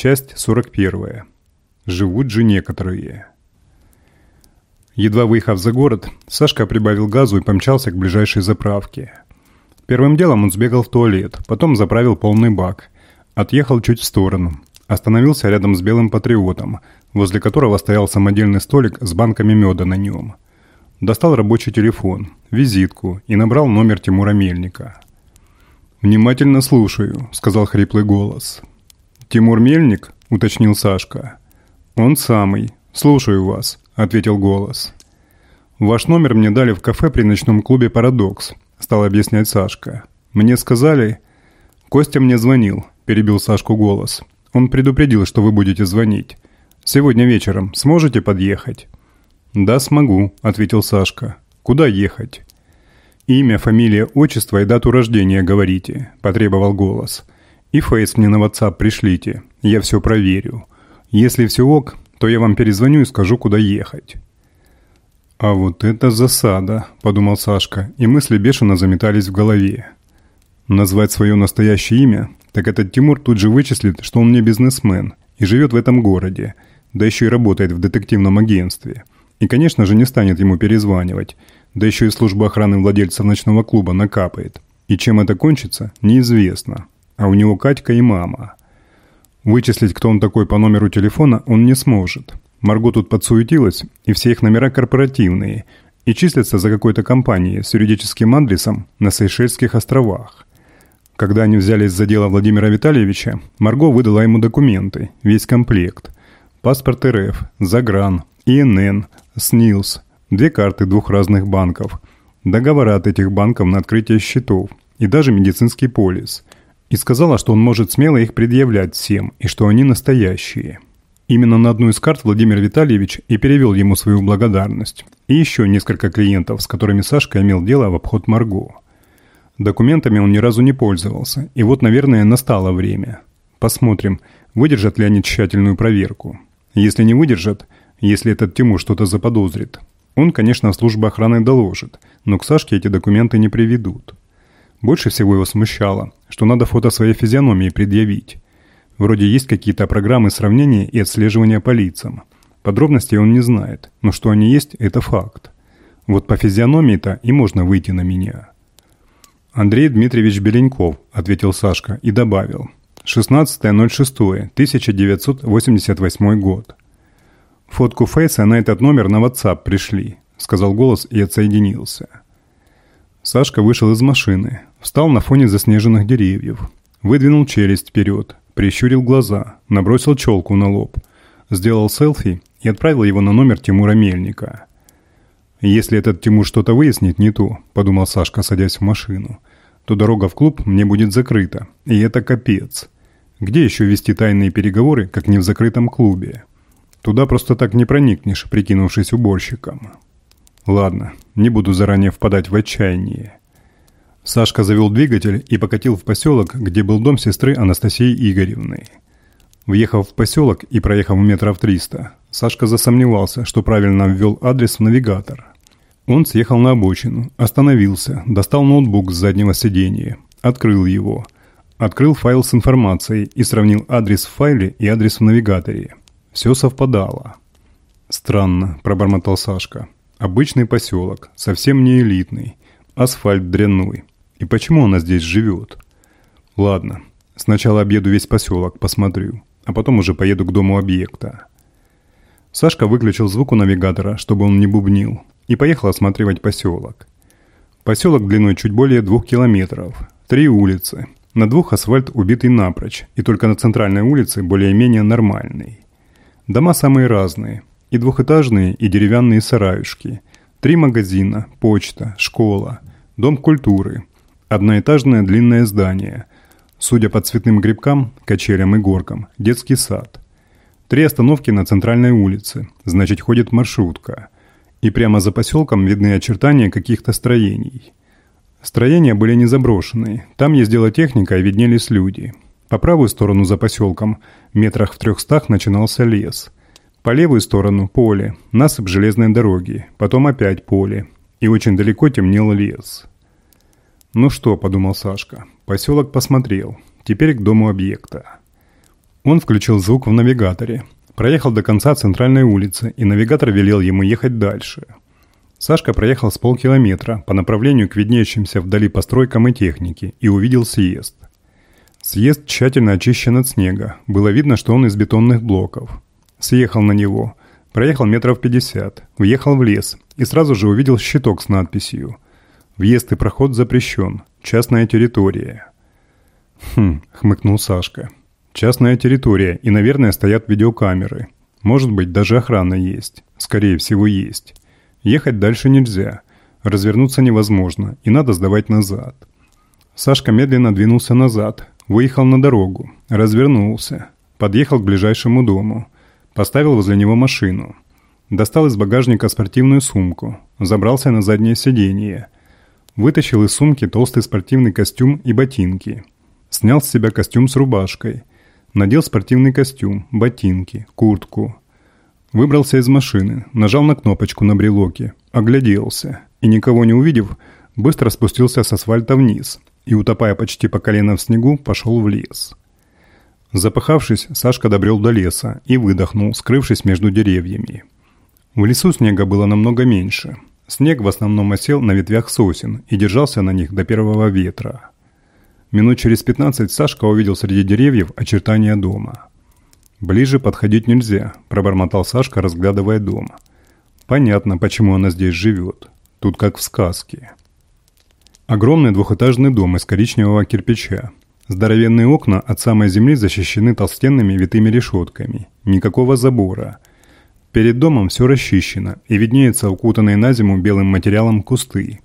Часть 41. Живут же некоторые. Едва выехав за город, Сашка прибавил газу и помчался к ближайшей заправке. Первым делом он сбегал в туалет, потом заправил полный бак. Отъехал чуть в сторону. Остановился рядом с белым патриотом, возле которого стоял самодельный столик с банками меда на нем. Достал рабочий телефон, визитку и набрал номер Тимура Мельника. «Внимательно слушаю», — сказал хриплый голос. «Тимур Мельник?» — уточнил Сашка. «Он самый. Слушаю вас», — ответил голос. «Ваш номер мне дали в кафе при ночном клубе «Парадокс», — стал объяснять Сашка. «Мне сказали...» «Костя мне звонил», — перебил Сашку голос. «Он предупредил, что вы будете звонить. Сегодня вечером сможете подъехать?» «Да, смогу», — ответил Сашка. «Куда ехать?» «Имя, фамилия, отчество и дату рождения говорите», – потребовал голос. «И фейс мне на WhatsApp пришлите. Я все проверю. Если все ок, то я вам перезвоню и скажу, куда ехать». «А вот это засада», – подумал Сашка, и мысли бешено заметались в голове. Назвать свое настоящее имя, так этот Тимур тут же вычислит, что он не бизнесмен и живет в этом городе, да еще и работает в детективном агентстве. И, конечно же, не станет ему перезванивать – да еще и служба охраны владельца ночного клуба накапает. И чем это кончится, неизвестно. А у него Катька и мама. Вычислить, кто он такой по номеру телефона, он не сможет. Марго тут подсуетилась, и все их номера корпоративные, и числятся за какой-то компанией с юридическим адресом на Сейшельских островах. Когда они взялись за дело Владимира Витальевича, Марго выдала ему документы, весь комплект. Паспорт РФ, Загран, ИНН, СНИЛС, две карты двух разных банков, договора от этих банков на открытие счетов и даже медицинский полис. И сказала, что он может смело их предъявлять всем и что они настоящие. Именно на одну из карт Владимир Витальевич и перевел ему свою благодарность. И еще несколько клиентов, с которыми Сашка имел дело в обход Марго. Документами он ни разу не пользовался, и вот, наверное, настало время. Посмотрим, выдержат ли они тщательную проверку. Если не выдержат, если этот Тимур что-то заподозрит, он, конечно, служба охраны доложит, но к Сашке эти документы не приведут. Больше всего его смущало, что надо фото своей физиономии предъявить. Вроде есть какие-то программы сравнения и отслеживания по лицам. Подробностей он не знает, но что они есть – это факт. Вот по физиономии-то и можно выйти на меня. «Андрей Дмитриевич Беленьков», – ответил Сашка и добавил. «16.06, 1988 год». «Фотку Фейса на этот номер на WhatsApp пришли», — сказал голос и отсоединился. Сашка вышел из машины, встал на фоне заснеженных деревьев, выдвинул челюсть вперед, прищурил глаза, набросил челку на лоб, сделал селфи и отправил его на номер Тимура Мельника. «Если этот Тимур что-то выяснит не то», — подумал Сашка, садясь в машину, «то дорога в клуб мне будет закрыта, и это капец. Где еще вести тайные переговоры, как не в закрытом клубе?» Туда просто так не проникнешь, прикинувшись уборщиком. Ладно, не буду заранее впадать в отчаяние. Сашка завел двигатель и покатил в поселок, где был дом сестры Анастасии Игоревны. Въехав в поселок и проехав метров 300, Сашка засомневался, что правильно ввел адрес в навигатор. Он съехал на обочину, остановился, достал ноутбук с заднего сиденья, открыл его, открыл файл с информацией и сравнил адрес в файле и адрес в навигаторе. Все совпадало. «Странно», – пробормотал Сашка. «Обычный поселок, совсем не элитный, асфальт дрянной. И почему она здесь живет?» «Ладно, сначала объеду весь поселок, посмотрю, а потом уже поеду к дому объекта». Сашка выключил звук у навигатора, чтобы он не бубнил, и поехал осматривать поселок. Поселок длиной чуть более двух километров, три улицы. На двух асфальт убитый напрочь, и только на центральной улице более-менее нормальный. Дома самые разные. И двухэтажные, и деревянные сараюшки. Три магазина, почта, школа, дом культуры. Одноэтажное длинное здание. Судя по цветным грибкам, качелям и горкам, детский сад. Три остановки на центральной улице, значит ходит маршрутка. И прямо за поселком видны очертания каких-то строений. Строения были не заброшенные, там ездила техника и виднелись люди – по правую сторону за поселком, метрах в трехстах, начинался лес. По левую сторону – поле, насыпь железной дороги, потом опять поле. И очень далеко темнел лес. «Ну что», – подумал Сашка, – поселок посмотрел, теперь к дому объекта. Он включил звук в навигаторе, проехал до конца центральной улицы, и навигатор велел ему ехать дальше. Сашка проехал с полкилометра по направлению к виднеющимся вдали постройкам и технике и увидел съезд. Съезд тщательно очищен от снега, было видно, что он из бетонных блоков. Съехал на него, проехал метров 50, въехал в лес и сразу же увидел щиток с надписью «Въезд и проход запрещен, частная территория». «Хм», — хмыкнул Сашка. «Частная территория, и, наверное, стоят видеокамеры. Может быть, даже охрана есть. Скорее всего, есть. Ехать дальше нельзя. Развернуться невозможно, и надо сдавать назад». Сашка медленно двинулся назад, выехал на дорогу, развернулся, подъехал к ближайшему дому, поставил возле него машину, достал из багажника спортивную сумку, забрался на заднее сиденье, вытащил из сумки толстый спортивный костюм и ботинки – Снял с себя костюм с рубашкой. Надел спортивный костюм, ботинки, куртку. Выбрался из машины, нажал на кнопочку на брелоке, огляделся и, никого не увидев, быстро спустился с асфальта вниз и, утопая почти по колено в снегу, пошел в лес. Запахавшись, Сашка добрел до леса и выдохнул, скрывшись между деревьями. В лесу снега было намного меньше. Снег в основном осел на ветвях сосен и держался на них до первого ветра. Минут через пятнадцать Сашка увидел среди деревьев очертания дома. «Ближе подходить нельзя», – пробормотал Сашка, разглядывая дом. «Понятно, почему она здесь живет. Тут как в сказке». Огромный двухэтажный дом из коричневого кирпича. Здоровенные окна от самой земли защищены толстенными витыми решетками. Никакого забора. Перед домом все расчищено и виднеется укутанные на зиму белым материалом кусты.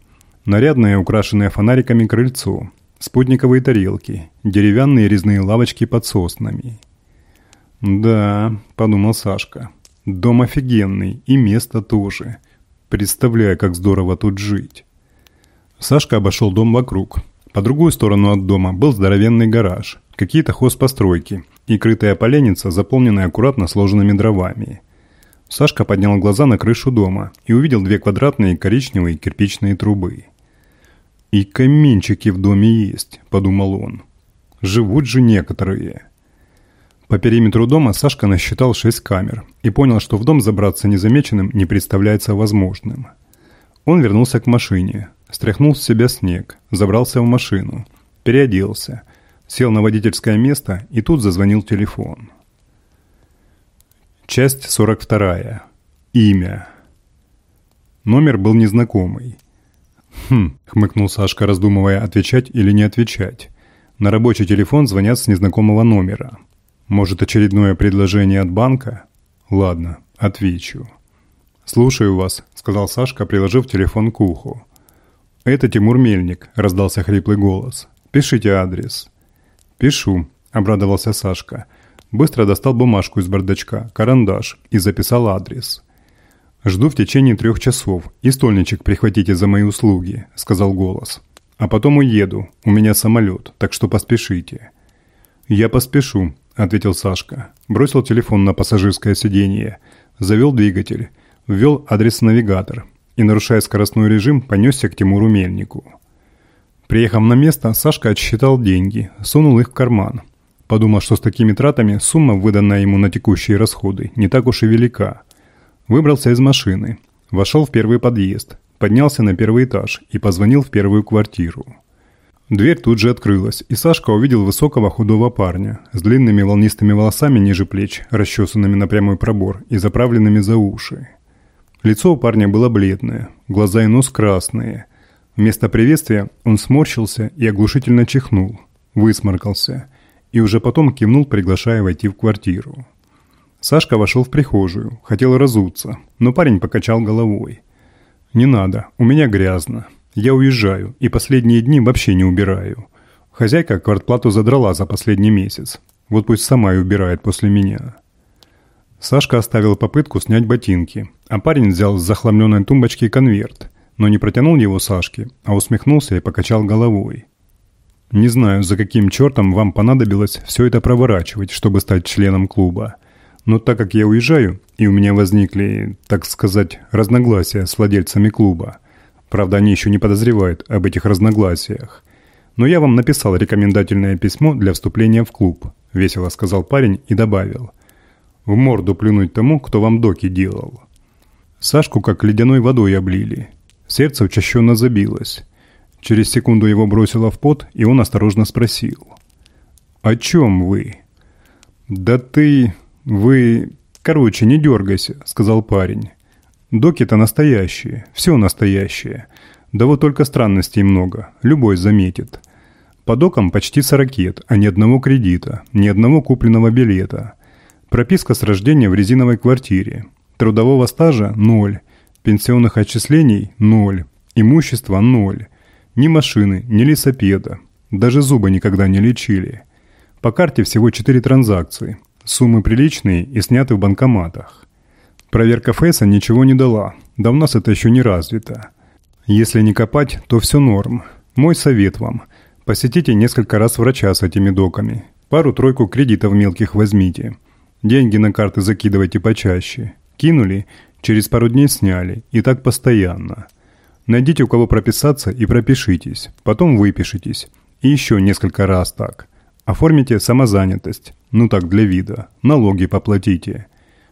Нарядное, украшенное фонариками крыльцо – спутниковые тарелки, деревянные резные лавочки под соснами. «Да», — подумал Сашка, — «дом офигенный, и место тоже. Представляю, как здорово тут жить». Сашка обошел дом вокруг. По другую сторону от дома был здоровенный гараж, какие-то хозпостройки и крытая поленница, заполненная аккуратно сложенными дровами. Сашка поднял глаза на крышу дома и увидел две квадратные коричневые кирпичные трубы. «И каминчики в доме есть», – подумал он. «Живут же некоторые». По периметру дома Сашка насчитал шесть камер и понял, что в дом забраться незамеченным не представляется возможным. Он вернулся к машине, стряхнул с себя снег, забрался в машину, переоделся, сел на водительское место и тут зазвонил телефон. Часть 42. Имя. Номер был незнакомый. «Хм», — хмыкнул Сашка, раздумывая, отвечать или не отвечать. На рабочий телефон звонят с незнакомого номера. Может, очередное предложение от банка? Ладно, отвечу. «Слушаю вас», — сказал Сашка, приложив телефон к уху. «Это Тимур Мельник», — раздался хриплый голос. «Пишите адрес». «Пишу», — обрадовался Сашка. Быстро достал бумажку из бардачка, карандаш и записал адрес. «Жду в течение трех часов, и стольничек прихватите за мои услуги», – сказал голос. «А потом уеду, у меня самолет, так что поспешите». «Я поспешу», – ответил Сашка. Бросил телефон на пассажирское сиденье, завел двигатель, ввел адрес-навигатор и, нарушая скоростной режим, понесся к Тимуру Мельнику. Приехав на место, Сашка отсчитал деньги, сунул их в карман. Подумал, что с такими тратами сумма, выданная ему на текущие расходы, не так уж и велика – Выбрался из машины, вошел в первый подъезд, поднялся на первый этаж и позвонил в первую квартиру. Дверь тут же открылась, и Сашка увидел высокого худого парня с длинными волнистыми волосами ниже плеч, расчесанными на прямой пробор и заправленными за уши. Лицо у парня было бледное, глаза и нос красные. Вместо приветствия он сморщился и оглушительно чихнул, высморкался и уже потом кивнул, приглашая войти в квартиру. Сашка вошел в прихожую, хотел разуться, но парень покачал головой. «Не надо, у меня грязно. Я уезжаю, и последние дни вообще не убираю. Хозяйка квартплату задрала за последний месяц. Вот пусть сама и убирает после меня». Сашка оставил попытку снять ботинки, а парень взял с захламленной тумбочки конверт, но не протянул его Сашке, а усмехнулся и покачал головой. «Не знаю, за каким чертом вам понадобилось все это проворачивать, чтобы стать членом клуба. Но так как я уезжаю, и у меня возникли, так сказать, разногласия с владельцами клуба, правда, они еще не подозревают об этих разногласиях, но я вам написал рекомендательное письмо для вступления в клуб. – весело сказал парень и добавил. «В морду плюнуть тому, кто вам доки делал». Сашку как ледяной водой облили. Сердце учащенно забилось. Через секунду его бросило в пот, и он осторожно спросил. «О чем вы?» «Да ты... вы... Короче, не дергайся», — сказал парень. «Доки-то настоящие, все настоящее. Да вот только странностей много, любой заметит. По докам почти сорокет, а ни одного кредита, ни одного купленного билета. Прописка с рождения в резиновой квартире. Трудового стажа – ноль. Пенсионных отчислений – ноль. Имущества – ноль. Ни машины, ни лесопеда. Даже зубы никогда не лечили. По карте всего 4 транзакции. Суммы приличные и сняты в банкоматах. Проверка ФЭСа ничего не дала. Да у нас это еще не развито. Если не копать, то все норм. Мой совет вам. Посетите несколько раз врача с этими доками. Пару-тройку кредитов мелких возьмите. Деньги на карты закидывайте почаще. Кинули, через пару дней сняли. И так постоянно. Найдите у кого прописаться и пропишитесь. Потом выпишитесь. И еще несколько раз так. Оформите самозанятость, ну так для вида, налоги поплатите.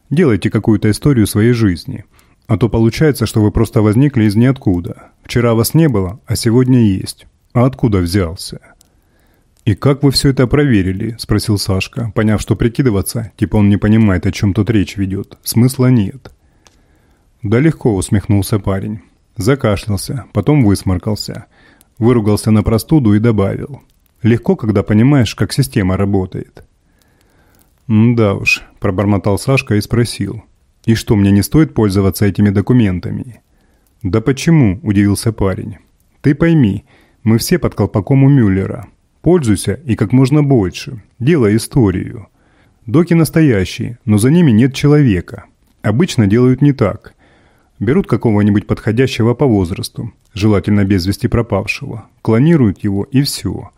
Делайте какую-то историю своей жизни. А то получается, что вы просто возникли из ниоткуда. Вчера вас не было, а сегодня есть. А откуда взялся? «И как вы все это проверили?» – спросил Сашка, поняв, что прикидываться, типа он не понимает, о чем тут речь ведет. Смысла нет. «Да легко», – усмехнулся парень. Закашлялся, потом высморкался. Выругался на простуду и добавил. Легко, когда понимаешь, как система работает. «Да уж», – пробормотал Сашка и спросил. «И что, мне не стоит пользоваться этими документами?» «Да почему?» – удивился парень. «Ты пойми, мы все под колпаком у Мюллера. Пользуйся и как можно больше. Делай историю. Доки настоящие, но за ними нет человека. Обычно делают не так. Берут какого-нибудь подходящего по возрасту, желательно без вести пропавшего, клонируют его и все.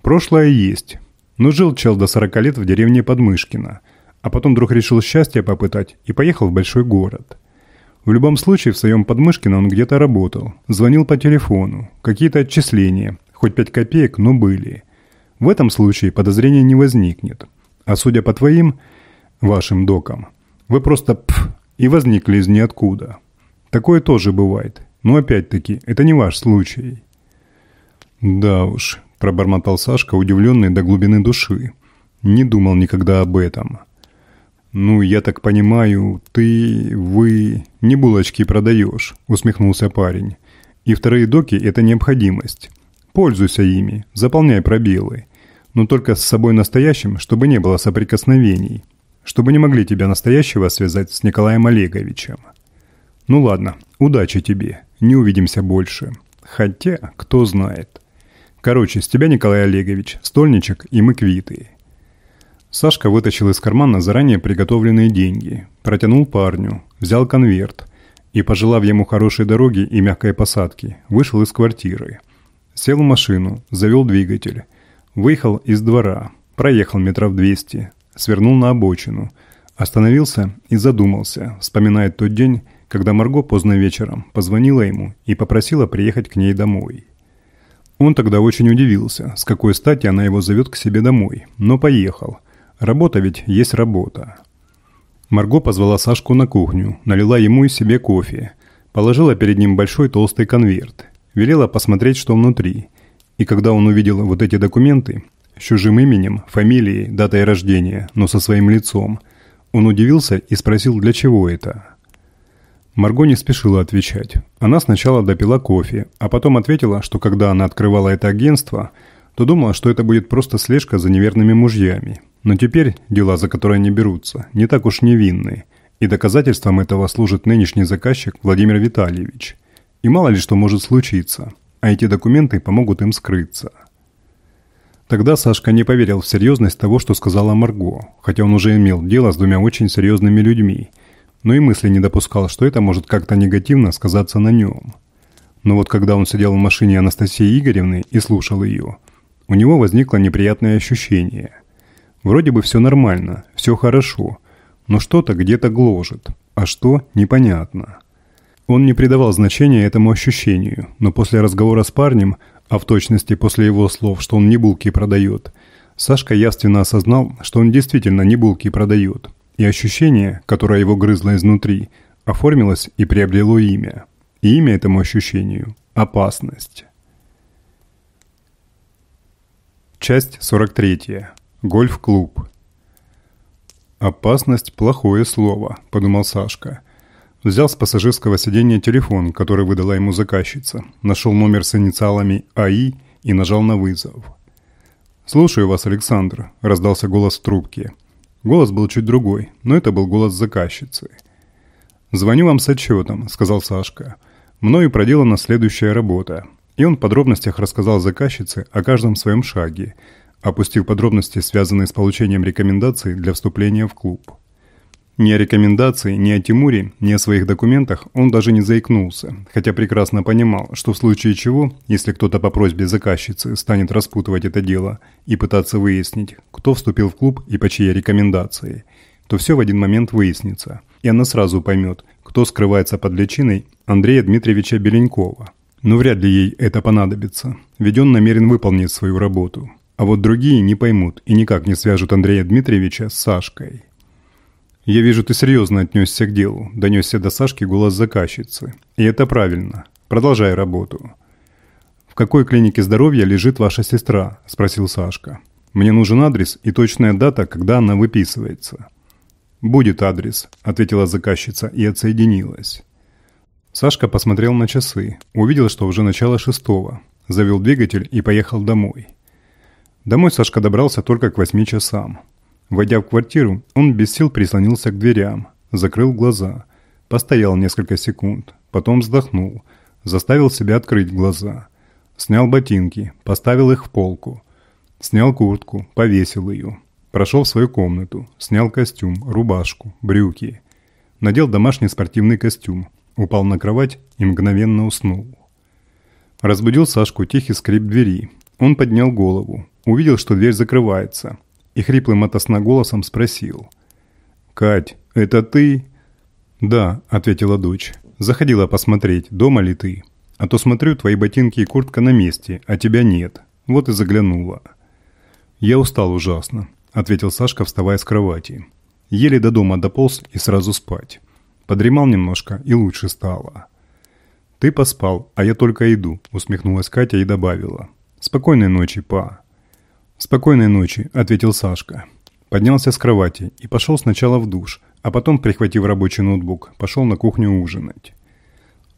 Прошлое есть. Но жил чел до 40 лет в деревне Подмышкино, а потом вдруг решил счастье попытать и поехал в большой город. В любом случае, в своем Подмышкино он где-то работал, звонил по телефону, какие-то отчисления, хоть 5 копеек, но были. В этом случае подозрения не возникнет. А судя по твоим, вашим докам, вы просто пф и возникли из ниоткуда. Такое тоже бывает, но опять-таки, это не ваш случай. Да уж, пробормотал Сашка, удивленный до глубины души. Не думал никогда об этом. «Ну, я так понимаю, ты... вы... не булочки продаешь», — усмехнулся парень. «И вторые доки — это необходимость. Пользуйся ими, заполняй пробелы. Но только с собой настоящим, чтобы не было соприкосновений. Чтобы не могли тебя настоящего связать с Николаем Олеговичем. Ну ладно, удачи тебе, не увидимся больше. Хотя, кто знает». Короче, с тебя, Николай Олегович, стольничек и мы квиты. Сашка вытащил из кармана заранее приготовленные деньги, протянул парню, взял конверт и, пожелав ему хорошей дороги и мягкой посадки, вышел из квартиры. Сел в машину, завел двигатель, выехал из двора, проехал метров 200, свернул на обочину, остановился и задумался, вспоминая тот день, когда Марго поздно вечером позвонила ему и попросила приехать к ней домой. Он тогда очень удивился, с какой стати она его зовет к себе домой, но поехал. Работа ведь есть работа. Марго позвала Сашку на кухню, налила ему и себе кофе, положила перед ним большой толстый конверт, велела посмотреть, что внутри. И когда он увидел вот эти документы, с чужим именем, фамилией, датой рождения, но со своим лицом, он удивился и спросил, для чего это. Марго не спешила отвечать. Она сначала допила кофе, а потом ответила, что когда она открывала это агентство, то думала, что это будет просто слежка за неверными мужьями. Но теперь дела, за которые они берутся, не так уж невинные, и доказательством этого служит нынешний заказчик Владимир Витальевич. И мало ли что может случиться, а эти документы помогут им скрыться. Тогда Сашка не поверил в серьезность того, что сказала Марго, хотя он уже имел дело с двумя очень серьезными людьми – но и мысли не допускал, что это может как-то негативно сказаться на нем. Но вот когда он сидел в машине Анастасии Игоревны и слушал ее, у него возникло неприятное ощущение. Вроде бы все нормально, все хорошо, но что-то где-то гложет, а что – непонятно. Он не придавал значения этому ощущению, но после разговора с парнем, а в точности после его слов, что он не булки продает, Сашка явственно осознал, что он действительно не булки продает, и ощущение, которое его грызло изнутри, оформилось и приобрело имя. И имя этому ощущению – опасность. Часть 43. Гольф-клуб. «Опасность – плохое слово», – подумал Сашка. Взял с пассажирского сиденья телефон, который выдала ему заказчица, нашел номер с инициалами АИ и нажал на вызов. «Слушаю вас, Александр», – раздался голос в трубке. Голос был чуть другой, но это был голос заказчицы. «Звоню вам с отчетом», – сказал Сашка. «Мною проделана следующая работа». И он в подробностях рассказал заказчице о каждом своем шаге, опустив подробности, связанные с получением рекомендаций для вступления в клуб. Ни о рекомендации, ни о Тимуре, ни о своих документах он даже не заикнулся, хотя прекрасно понимал, что в случае чего, если кто-то по просьбе заказчицы станет распутывать это дело и пытаться выяснить, кто вступил в клуб и по чьей рекомендации, то все в один момент выяснится, и она сразу поймет, кто скрывается под личиной Андрея Дмитриевича Беленькова. Но вряд ли ей это понадобится, ведь он намерен выполнить свою работу. А вот другие не поймут и никак не свяжут Андрея Дмитриевича с Сашкой. «Я вижу, ты серьезно отнесся к делу», – донесся до Сашки голос заказчицы. «И это правильно. Продолжай работу». «В какой клинике здоровья лежит ваша сестра?» – спросил Сашка. «Мне нужен адрес и точная дата, когда она выписывается». «Будет адрес», – ответила заказчица и отсоединилась. Сашка посмотрел на часы, увидел, что уже начало шестого, завел двигатель и поехал домой. Домой Сашка добрался только к восьми часам. Войдя в квартиру, он без сил прислонился к дверям, закрыл глаза, постоял несколько секунд, потом вздохнул, заставил себя открыть глаза. Снял ботинки, поставил их в полку. Снял куртку, повесил ее. Прошел в свою комнату, снял костюм, рубашку, брюки. Надел домашний спортивный костюм, упал на кровать и мгновенно уснул. Разбудил Сашку тихий скрип двери. Он поднял голову, увидел, что дверь закрывается, и хриплым от голосом спросил. «Кать, это ты?» «Да», — ответила дочь. «Заходила посмотреть, дома ли ты. А то смотрю, твои ботинки и куртка на месте, а тебя нет. Вот и заглянула». «Я устал ужасно», — ответил Сашка, вставая с кровати. Еле до дома дополз и сразу спать. Подремал немножко и лучше стало. «Ты поспал, а я только иду», — усмехнулась Катя и добавила. «Спокойной ночи, па». «Спокойной ночи», — ответил Сашка. Поднялся с кровати и пошел сначала в душ, а потом, прихватив рабочий ноутбук, пошел на кухню ужинать.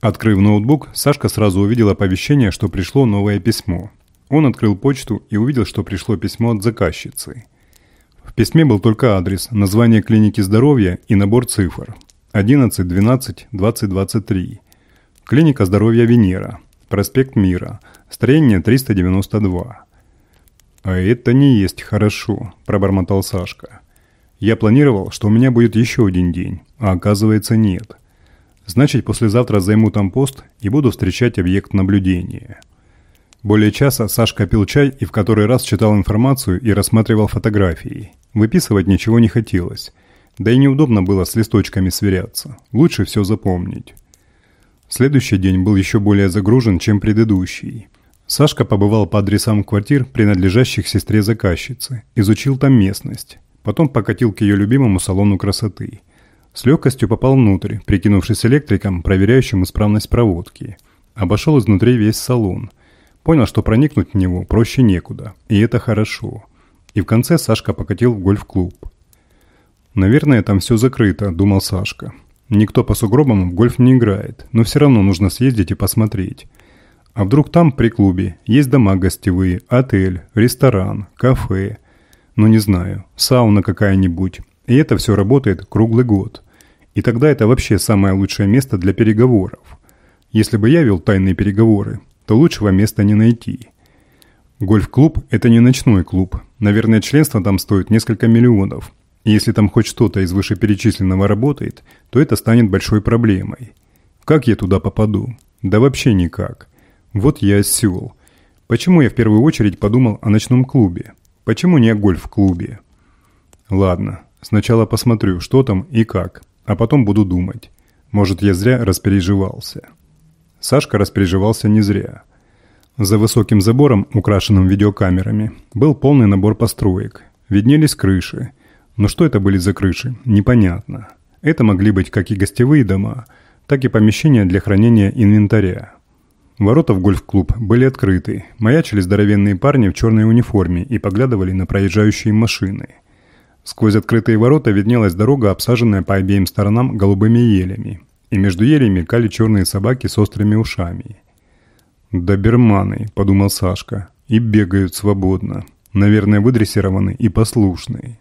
Открыв ноутбук, Сашка сразу увидел оповещение, что пришло новое письмо. Он открыл почту и увидел, что пришло письмо от заказчицы. В письме был только адрес, название клиники здоровья и набор цифр. 11, 12, 20, 23. Клиника здоровья Венера. Проспект Мира. Строение 392. «А это не есть хорошо», – пробормотал Сашка. «Я планировал, что у меня будет еще один день, а оказывается нет. Значит, послезавтра займу там пост и буду встречать объект наблюдения». Более часа Сашка пил чай и в который раз читал информацию и рассматривал фотографии. Выписывать ничего не хотелось. Да и неудобно было с листочками сверяться. Лучше все запомнить. Следующий день был еще более загружен, чем предыдущий. Сашка побывал по адресам квартир, принадлежащих сестре заказчицы, изучил там местность. Потом покатил к ее любимому салону красоты. С легкостью попал внутрь, прикинувшись электриком, проверяющим исправность проводки. Обошел изнутри весь салон. Понял, что проникнуть в него проще некуда, и это хорошо. И в конце Сашка покатил в гольф-клуб. «Наверное, там все закрыто», – думал Сашка. «Никто по сугробам в гольф не играет, но все равно нужно съездить и посмотреть». А вдруг там, при клубе, есть дома гостевые, отель, ресторан, кафе, ну не знаю, сауна какая-нибудь. И это все работает круглый год. И тогда это вообще самое лучшее место для переговоров. Если бы я вел тайные переговоры, то лучшего места не найти. Гольф-клуб – это не ночной клуб. Наверное, членство там стоит несколько миллионов. И если там хоть что-то из вышеперечисленного работает, то это станет большой проблемой. Как я туда попаду? Да вообще никак. Вот я осел. Почему я в первую очередь подумал о ночном клубе? Почему не о гольф-клубе? Ладно, сначала посмотрю, что там и как, а потом буду думать. Может, я зря распереживался. Сашка распереживался не зря. За высоким забором, украшенным видеокамерами, был полный набор построек. Виднелись крыши. Но что это были за крыши, непонятно. Это могли быть как и гостевые дома, так и помещения для хранения инвентаря. Ворота в гольф-клуб были открыты, маячили здоровенные парни в черной униформе и поглядывали на проезжающие машины. Сквозь открытые ворота виднелась дорога, обсаженная по обеим сторонам голубыми елями, и между елями мелькали черные собаки с острыми ушами. «Доберманы», — подумал Сашка, — «и бегают свободно. Наверное, выдрессированы и послушные».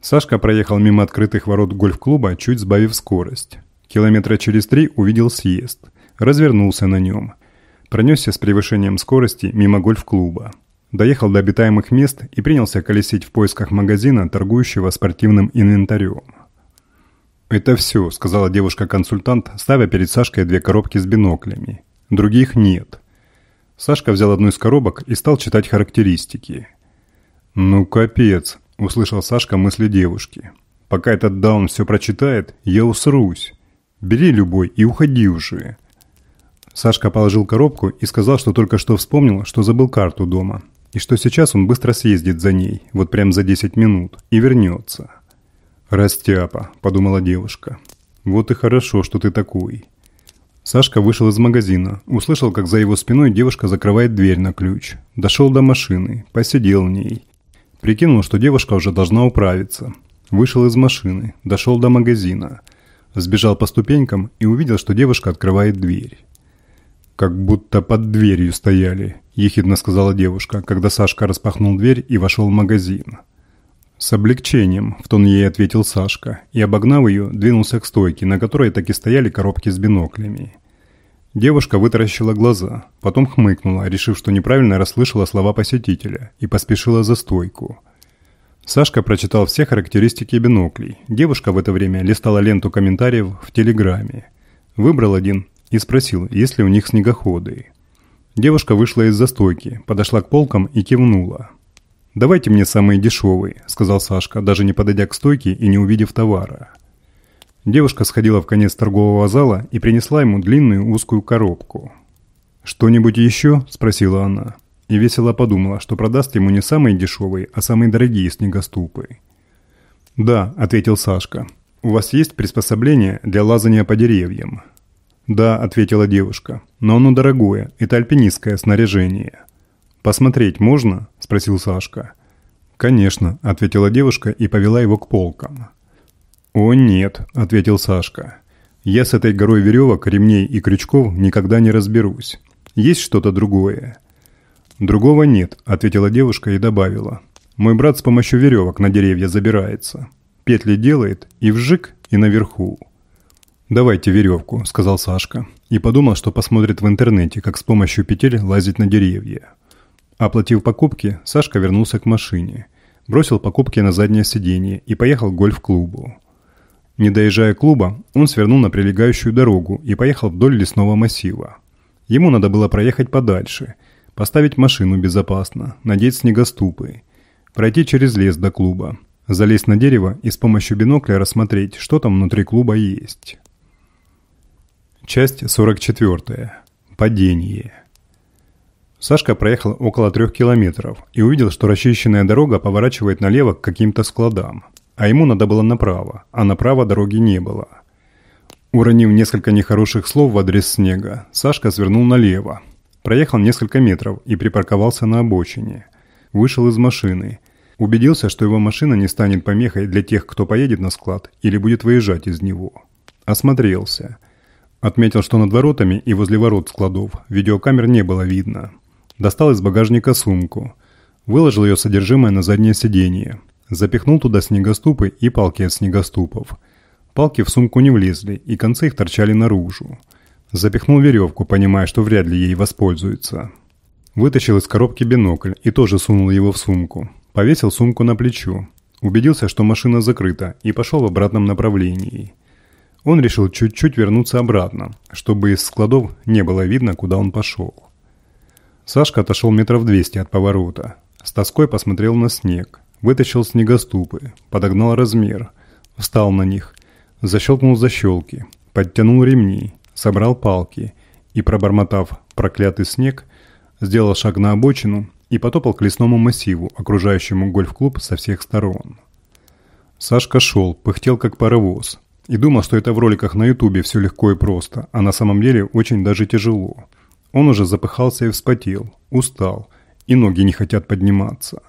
Сашка проехал мимо открытых ворот гольф-клуба, чуть сбавив скорость. Километра через три увидел съезд. Развернулся на нем. Пронесся с превышением скорости мимо гольф-клуба. Доехал до обитаемых мест и принялся колесить в поисках магазина, торгующего спортивным инвентарем. «Это все», — сказала девушка-консультант, ставя перед Сашкой две коробки с биноклями. Других нет. Сашка взял одну из коробок и стал читать характеристики. «Ну, капец», – услышал Сашка мысли девушки. «Пока этот даун все прочитает, я усрусь. Бери любой и уходи уже». Сашка положил коробку и сказал, что только что вспомнил, что забыл карту дома, и что сейчас он быстро съездит за ней, вот прям за 10 минут, и вернется. «Растяпа», – подумала девушка. «Вот и хорошо, что ты такой». Сашка вышел из магазина, услышал, как за его спиной девушка закрывает дверь на ключ. Дошел до машины, посидел в ней. Прикинул, что девушка уже должна управиться. Вышел из машины, дошел до магазина. Сбежал по ступенькам и увидел, что девушка открывает дверь. «Как будто под дверью стояли», – ехидно сказала девушка, когда Сашка распахнул дверь и вошел в магазин. «С облегчением», – в тон ей ответил Сашка, и, обогнав ее, двинулся к стойке, на которой так и стояли коробки с биноклями. Девушка вытаращила глаза, потом хмыкнула, решив, что неправильно расслышала слова посетителя, и поспешила за стойку. Сашка прочитал все характеристики биноклей. Девушка в это время листала ленту комментариев в Телеграме. Выбрал один и спросил, есть ли у них снегоходы. Девушка вышла из застойки, подошла к полкам и кивнула. «Давайте мне самые дешевые», – сказал Сашка, даже не подойдя к стойке и не увидев товара. Девушка сходила в конец торгового зала и принесла ему длинную узкую коробку. «Что-нибудь еще?» – спросила она. И весело подумала, что продаст ему не самые дешевые, а самые дорогие снегоступы. «Да», – ответил Сашка. «У вас есть приспособление для лазания по деревьям?» «Да», – ответила девушка. «Но оно дорогое, это альпинистское снаряжение». «Посмотреть можно?» – спросил Сашка. «Конечно», – ответила девушка и повела его к полкам. «О нет», – ответил Сашка. «Я с этой горой веревок, ремней и крючков никогда не разберусь. Есть что-то другое?» «Другого нет», – ответила девушка и добавила. «Мой брат с помощью веревок на деревья забирается. Петли делает и вжик, и наверху». «Давайте веревку», – сказал Сашка. И подумал, что посмотрит в интернете, как с помощью петель лазить на деревья. Оплатив покупки, Сашка вернулся к машине, бросил покупки на заднее сиденье и поехал к гольф-клубу. Не доезжая клуба, он свернул на прилегающую дорогу и поехал вдоль лесного массива. Ему надо было проехать подальше, поставить машину безопасно, надеть снегоступы, пройти через лес до клуба, залезть на дерево и с помощью бинокля рассмотреть, что там внутри клуба есть. Часть 44. Падение. Сашка проехал около трех километров и увидел, что расчищенная дорога поворачивает налево к каким-то складам, а ему надо было направо, а направо дороги не было. Уронив несколько нехороших слов в адрес снега, Сашка свернул налево, проехал несколько метров и припарковался на обочине. Вышел из машины. Убедился, что его машина не станет помехой для тех, кто поедет на склад или будет выезжать из него. Осмотрелся. Отметил, что над воротами и возле ворот складов видеокамер не было видно. Достал из багажника сумку. Выложил ее содержимое на заднее сиденье. Запихнул туда снегоступы и палки от снегоступов. Палки в сумку не влезли, и концы их торчали наружу. Запихнул веревку, понимая, что вряд ли ей воспользуется. Вытащил из коробки бинокль и тоже сунул его в сумку. Повесил сумку на плечо. Убедился, что машина закрыта, и пошел в обратном направлении. Он решил чуть-чуть вернуться обратно, чтобы из складов не было видно, куда он пошел. Сашка отошел метров двести от поворота. С тоской посмотрел на снег. Вытащил снегоступы, подогнал размер, встал на них, защелкнул защелки, подтянул ремни, собрал палки и, пробормотав проклятый снег, сделал шаг на обочину и потопал к лесному массиву, окружающему гольф-клуб со всех сторон. Сашка шел, пыхтел как паровоз, и думал, что это в роликах на ютубе все легко и просто, а на самом деле очень даже тяжело. Он уже запыхался и вспотел, устал, и ноги не хотят подниматься.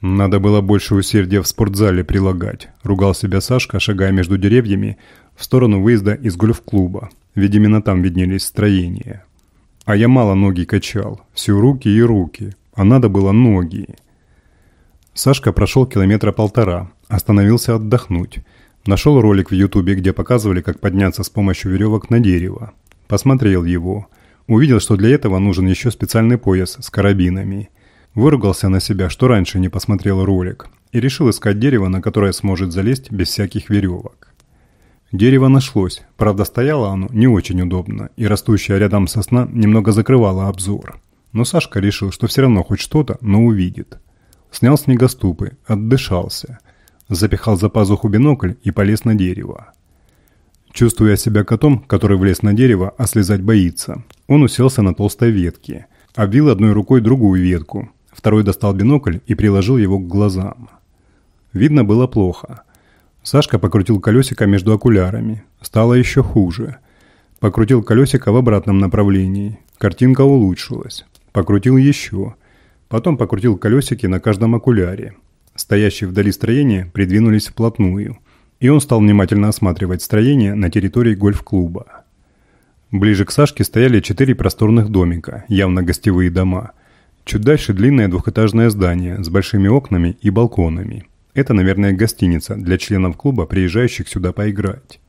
«Надо было больше усердия в спортзале прилагать», – ругал себя Сашка, шагая между деревьями в сторону выезда из гольф-клуба, ведь именно там виднелись строения. А я мало ноги качал, все руки и руки, а надо было ноги. Сашка прошел километра полтора, остановился отдохнуть. Нашел ролик в ютубе, где показывали, как подняться с помощью веревок на дерево. Посмотрел его. Увидел, что для этого нужен еще специальный пояс с карабинами. Выругался на себя, что раньше не посмотрел ролик. И решил искать дерево, на которое сможет залезть без всяких веревок. Дерево нашлось, правда стояло оно не очень удобно, и растущая рядом сосна немного закрывала обзор. Но Сашка решил, что все равно хоть что-то, но увидит. Снял снегоступы, отдышался. Запихал за пазуху бинокль и полез на дерево. Чувствуя себя котом, который влез на дерево, а слезать боится, он уселся на толстой ветке, обвил одной рукой другую ветку, второй достал бинокль и приложил его к глазам. Видно было плохо – Сашка покрутил колесико между окулярами. Стало еще хуже. Покрутил колесико в обратном направлении. Картинка улучшилась. Покрутил еще. Потом покрутил колесики на каждом окуляре. Стоящие вдали строения придвинулись вплотную. И он стал внимательно осматривать строение на территории гольф-клуба. Ближе к Сашке стояли четыре просторных домика, явно гостевые дома. Чуть дальше длинное двухэтажное здание с большими окнами и балконами. Это, наверное, гостиница для членов клуба, приезжающих сюда поиграть.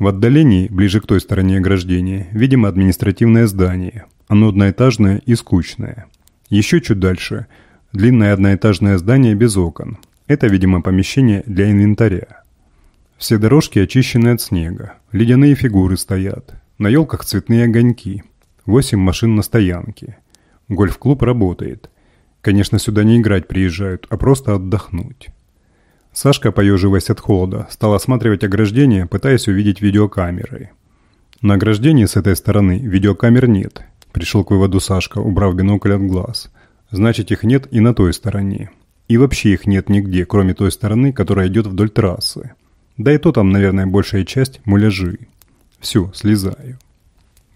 В отдалении, ближе к той стороне ограждения, видимо административное здание. Оно одноэтажное и скучное. Еще чуть дальше – длинное одноэтажное здание без окон. Это, видимо, помещение для инвентаря. Все дорожки очищены от снега. Ледяные фигуры стоят. На елках цветные огоньки. Восемь машин на стоянке. Гольф-клуб работает. Конечно, сюда не играть приезжают, а просто отдохнуть. Сашка, поеживаясь от холода, стал осматривать ограждение, пытаясь увидеть видеокамеры. На ограждении с этой стороны видеокамер нет. Пришел к выводу Сашка, убрав бинокль от глаз. Значит, их нет и на той стороне. И вообще их нет нигде, кроме той стороны, которая идет вдоль трассы. Да и то там, наверное, большая часть муляжи. Все, слезаю.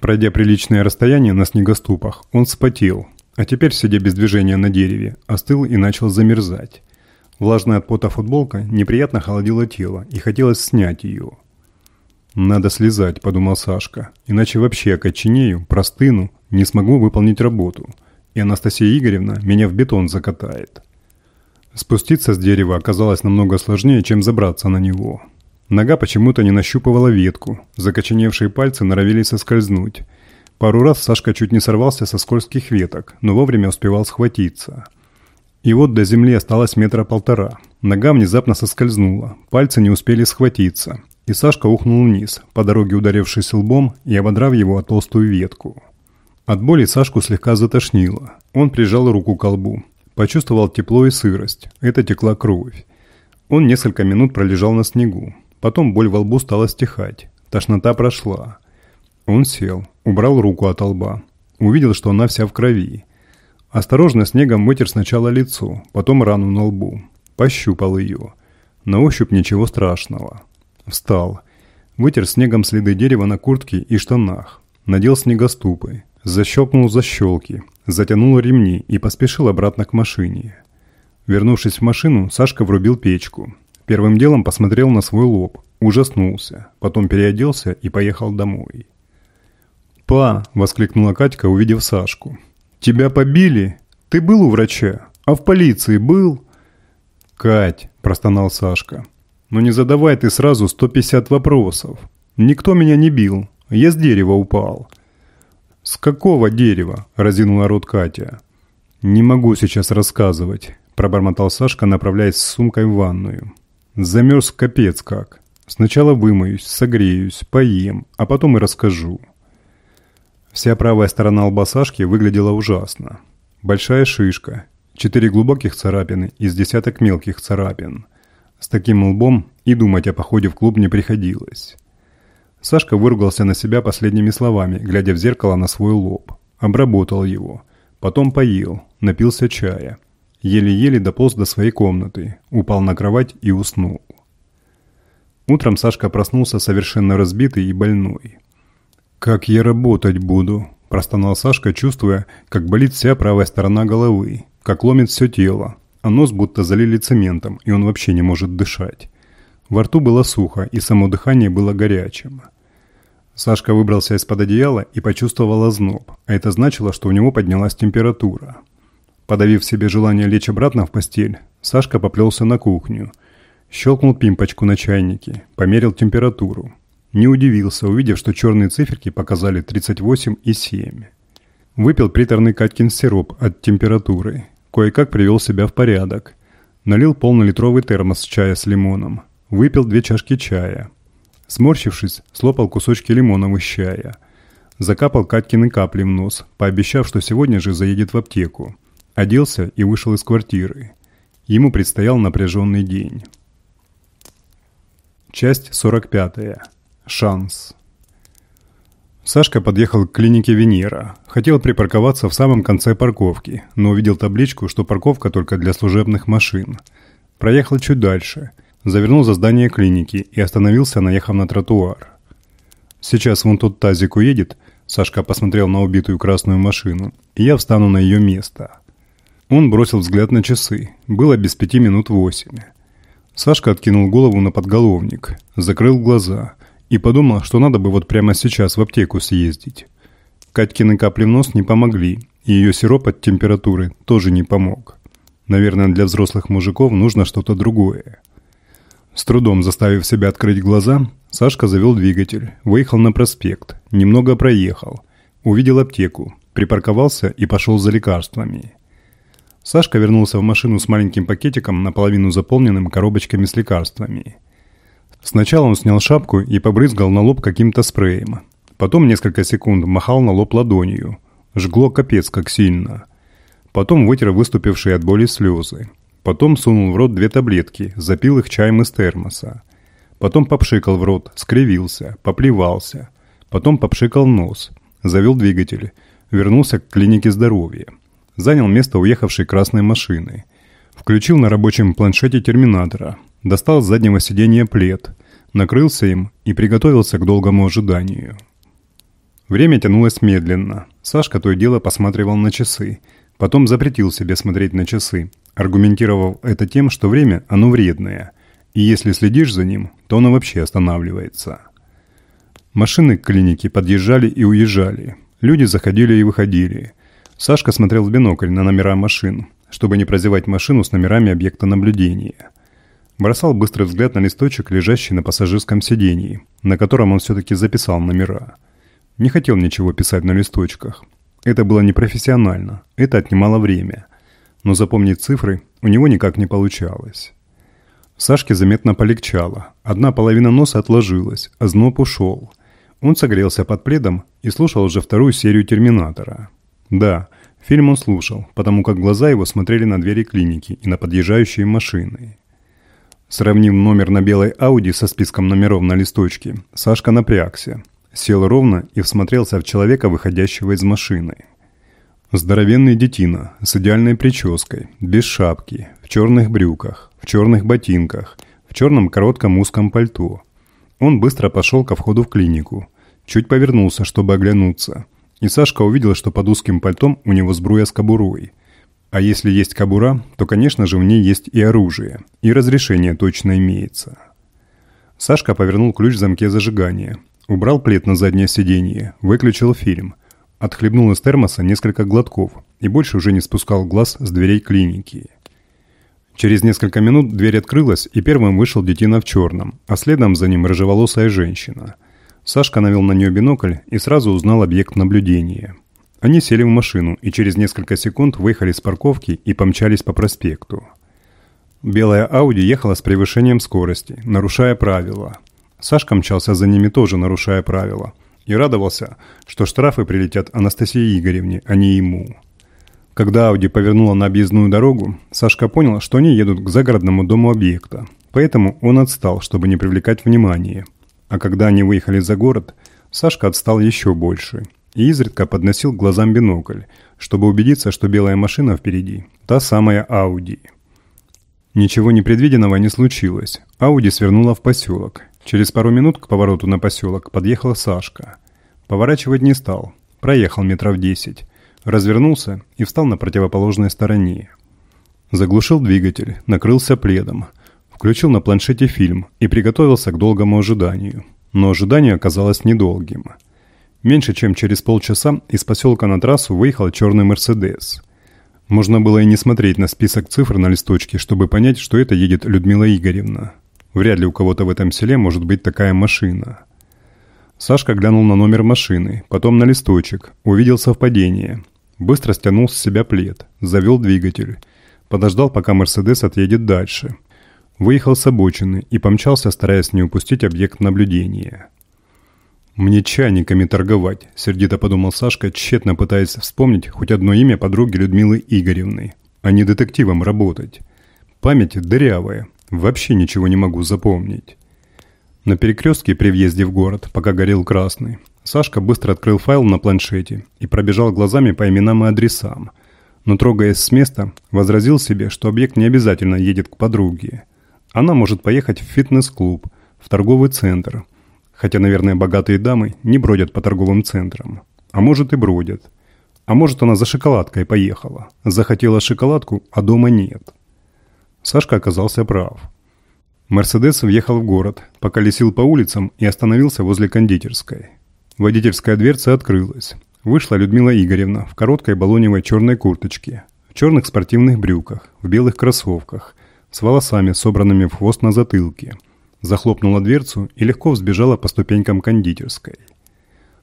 Пройдя приличное расстояние на снегоступах, он вспотел, а теперь, сидя без движения на дереве, остыл и начал замерзать. Влажная от пота футболка неприятно холодила тело, и хотелось снять ее. «Надо слезать», – подумал Сашка, – «иначе вообще окоченею, простыну, не смогу выполнить работу, и Анастасия Игоревна меня в бетон закатает». Спуститься с дерева оказалось намного сложнее, чем забраться на него. Нога почему-то не нащупывала ветку, закоченевшие пальцы норовили соскользнуть. Пару раз Сашка чуть не сорвался со скользких веток, но вовремя успевал схватиться – и вот до земли осталось метра полтора. Нога внезапно соскользнула, пальцы не успели схватиться. И Сашка ухнул вниз, по дороге ударившись лбом и ободрав его о толстую ветку. От боли Сашку слегка затошнило. Он прижал руку к колбу. Почувствовал тепло и сырость. Это текла кровь. Он несколько минут пролежал на снегу. Потом боль во лбу стала стихать. Тошнота прошла. Он сел, убрал руку от лба. Увидел, что она вся в крови. Осторожно снегом вытер сначала лицо, потом рану на лбу. Пощупал ее. На ощупь ничего страшного. Встал. Вытер снегом следы дерева на куртке и штанах. Надел снегоступы. Защелкнул защелки. Затянул ремни и поспешил обратно к машине. Вернувшись в машину, Сашка врубил печку. Первым делом посмотрел на свой лоб. Ужаснулся. Потом переоделся и поехал домой. «Па!» – воскликнула Катька, увидев Сашку. «Тебя побили? Ты был у врача? А в полиции был?» «Кать», – простонал Сашка, – «ну не задавай ты сразу 150 вопросов. Никто меня не бил, я с дерева упал». «С какого дерева?» – разинула рот Катя. «Не могу сейчас рассказывать», – пробормотал Сашка, направляясь с сумкой в ванную. «Замерз капец как. Сначала вымоюсь, согреюсь, поем, а потом и расскажу». Вся правая сторона лба Сашки выглядела ужасно. Большая шишка, четыре глубоких царапины из десяток мелких царапин. С таким лбом и думать о походе в клуб не приходилось. Сашка выругался на себя последними словами, глядя в зеркало на свой лоб. Обработал его. Потом поел, напился чая. Еле-еле дополз до своей комнаты, упал на кровать и уснул. Утром Сашка проснулся совершенно разбитый и больной. «Как я работать буду?» – простонал Сашка, чувствуя, как болит вся правая сторона головы, как ломит все тело, а нос будто залили цементом, и он вообще не может дышать. Во рту было сухо, и само дыхание было горячим. Сашка выбрался из-под одеяла и почувствовал озноб, а это значило, что у него поднялась температура. Подавив себе желание лечь обратно в постель, Сашка поплелся на кухню. Щелкнул пимпочку на чайнике, померил температуру. Не удивился, увидев, что черные циферки показали 38,7. Выпил приторный Каткин сироп от температуры. Кое-как привел себя в порядок. Налил полнолитровый термос чая с лимоном. Выпил две чашки чая. Сморщившись, слопал кусочки лимона из чая. Закапал Каткины капли в нос, пообещав, что сегодня же заедет в аптеку. Оделся и вышел из квартиры. Ему предстоял напряженный день. Часть 45. Шанс. Сашка подъехал к клинике Венера. Хотел припарковаться в самом конце парковки, но увидел табличку, что парковка только для служебных машин. Проехал чуть дальше, завернул за здание клиники и остановился, наехав на тротуар. «Сейчас вон тот тазик уедет», Сашка посмотрел на убитую красную машину, и я встану на ее место. Он бросил взгляд на часы. Было без пяти минут восемь. Сашка откинул голову на подголовник, закрыл глаза и подумал, что надо бы вот прямо сейчас в аптеку съездить. Катькины капли в нос не помогли, и ее сироп от температуры тоже не помог. Наверное, для взрослых мужиков нужно что-то другое. С трудом заставив себя открыть глаза, Сашка завел двигатель, выехал на проспект, немного проехал, увидел аптеку, припарковался и пошел за лекарствами. Сашка вернулся в машину с маленьким пакетиком, наполовину заполненным коробочками с лекарствами. Сначала он снял шапку и побрызгал на лоб каким-то спреем. Потом несколько секунд махал на лоб ладонью. Жгло капец как сильно. Потом вытер выступившие от боли слезы. Потом сунул в рот две таблетки, запил их чаем из термоса. Потом попшикал в рот, скривился, поплевался. Потом попшикал нос, завел двигатель, вернулся к клинике здоровья занял место уехавшей красной машины. Включил на рабочем планшете терминатора, достал с заднего сиденья плед, накрылся им и приготовился к долгому ожиданию. Время тянулось медленно. Сашка то и дело посматривал на часы. Потом запретил себе смотреть на часы, аргументировав это тем, что время оно вредное. И если следишь за ним, то оно вообще останавливается. Машины к клинике подъезжали и уезжали. Люди заходили и выходили. Сашка смотрел в бинокль на номера машин, чтобы не прозевать машину с номерами объекта наблюдения. Бросал быстрый взгляд на листочек, лежащий на пассажирском сидении, на котором он все-таки записал номера. Не хотел ничего писать на листочках. Это было непрофессионально, это отнимало время. Но запомнить цифры у него никак не получалось. Сашке заметно полегчало. Одна половина носа отложилась, а зноб ушел. Он согрелся под пледом и слушал уже вторую серию «Терминатора». Да, фильм он слушал, потому как глаза его смотрели на двери клиники и на подъезжающие машины. Сравнив номер на белой Ауди со списком номеров на листочке, Сашка напрягся, сел ровно и всмотрелся в человека, выходящего из машины. Здоровенный детина, с идеальной прической, без шапки, в черных брюках, в черных ботинках, в черном коротком узком пальто. Он быстро пошел ко входу в клинику, чуть повернулся, чтобы оглянуться – и Сашка увидел, что под узким пальтом у него сбруя с кобурой. А если есть кобура, то, конечно же, в ней есть и оружие, и разрешение точно имеется. Сашка повернул ключ в замке зажигания, убрал плед на заднее сиденье, выключил фильм, отхлебнул из термоса несколько глотков и больше уже не спускал глаз с дверей клиники. Через несколько минут дверь открылась, и первым вышел детина в черном, а следом за ним рыжеволосая женщина – Сашка навел на нее бинокль и сразу узнал объект наблюдения. Они сели в машину и через несколько секунд выехали с парковки и помчались по проспекту. Белая Ауди ехала с превышением скорости, нарушая правила. Сашка мчался за ними тоже, нарушая правила. И радовался, что штрафы прилетят Анастасии Игоревне, а не ему. Когда Ауди повернула на объездную дорогу, Сашка понял, что они едут к загородному дому объекта. Поэтому он отстал, чтобы не привлекать внимания – а когда они выехали за город, Сашка отстал еще больше. и изредка подносил глазам бинокль, чтобы убедиться, что белая машина впереди – та самая Ауди. Ничего непредвиденного не случилось. Ауди свернула в поселок. Через пару минут к повороту на поселок подъехала Сашка. Поворачивать не стал. Проехал метров десять. Развернулся и встал на противоположной стороне. Заглушил двигатель, накрылся пледом. Включил на планшете фильм и приготовился к долгому ожиданию. Но ожидание оказалось недолгим. Меньше чем через полчаса из поселка на трассу выехал черный «Мерседес». Можно было и не смотреть на список цифр на листочке, чтобы понять, что это едет Людмила Игоревна. Вряд ли у кого-то в этом селе может быть такая машина. Сашка глянул на номер машины, потом на листочек, увидел совпадение. Быстро стянул с себя плед, завел двигатель. Подождал, пока «Мерседес» отъедет дальше. Выехал с обочины и помчался, стараясь не упустить объект наблюдения. «Мне чайниками торговать», – сердито подумал Сашка, тщетно пытаясь вспомнить хоть одно имя подруги Людмилы Игоревны, а не детективом работать. Память дырявая, вообще ничего не могу запомнить. На перекрестке при въезде в город, пока горел красный, Сашка быстро открыл файл на планшете и пробежал глазами по именам и адресам, но, трогаясь с места, возразил себе, что объект не обязательно едет к подруге. Она может поехать в фитнес-клуб, в торговый центр – Хотя, наверное, богатые дамы не бродят по торговым центрам. А может и бродят. А может она за шоколадкой поехала. Захотела шоколадку, а дома нет. Сашка оказался прав. Мерседес въехал в город, поколесил по улицам и остановился возле кондитерской. Водительская дверца открылась. Вышла Людмила Игоревна в короткой балоневой черной курточке, в черных спортивных брюках, в белых кроссовках, с волосами, собранными в хвост на затылке – захлопнула дверцу и легко взбежала по ступенькам кондитерской.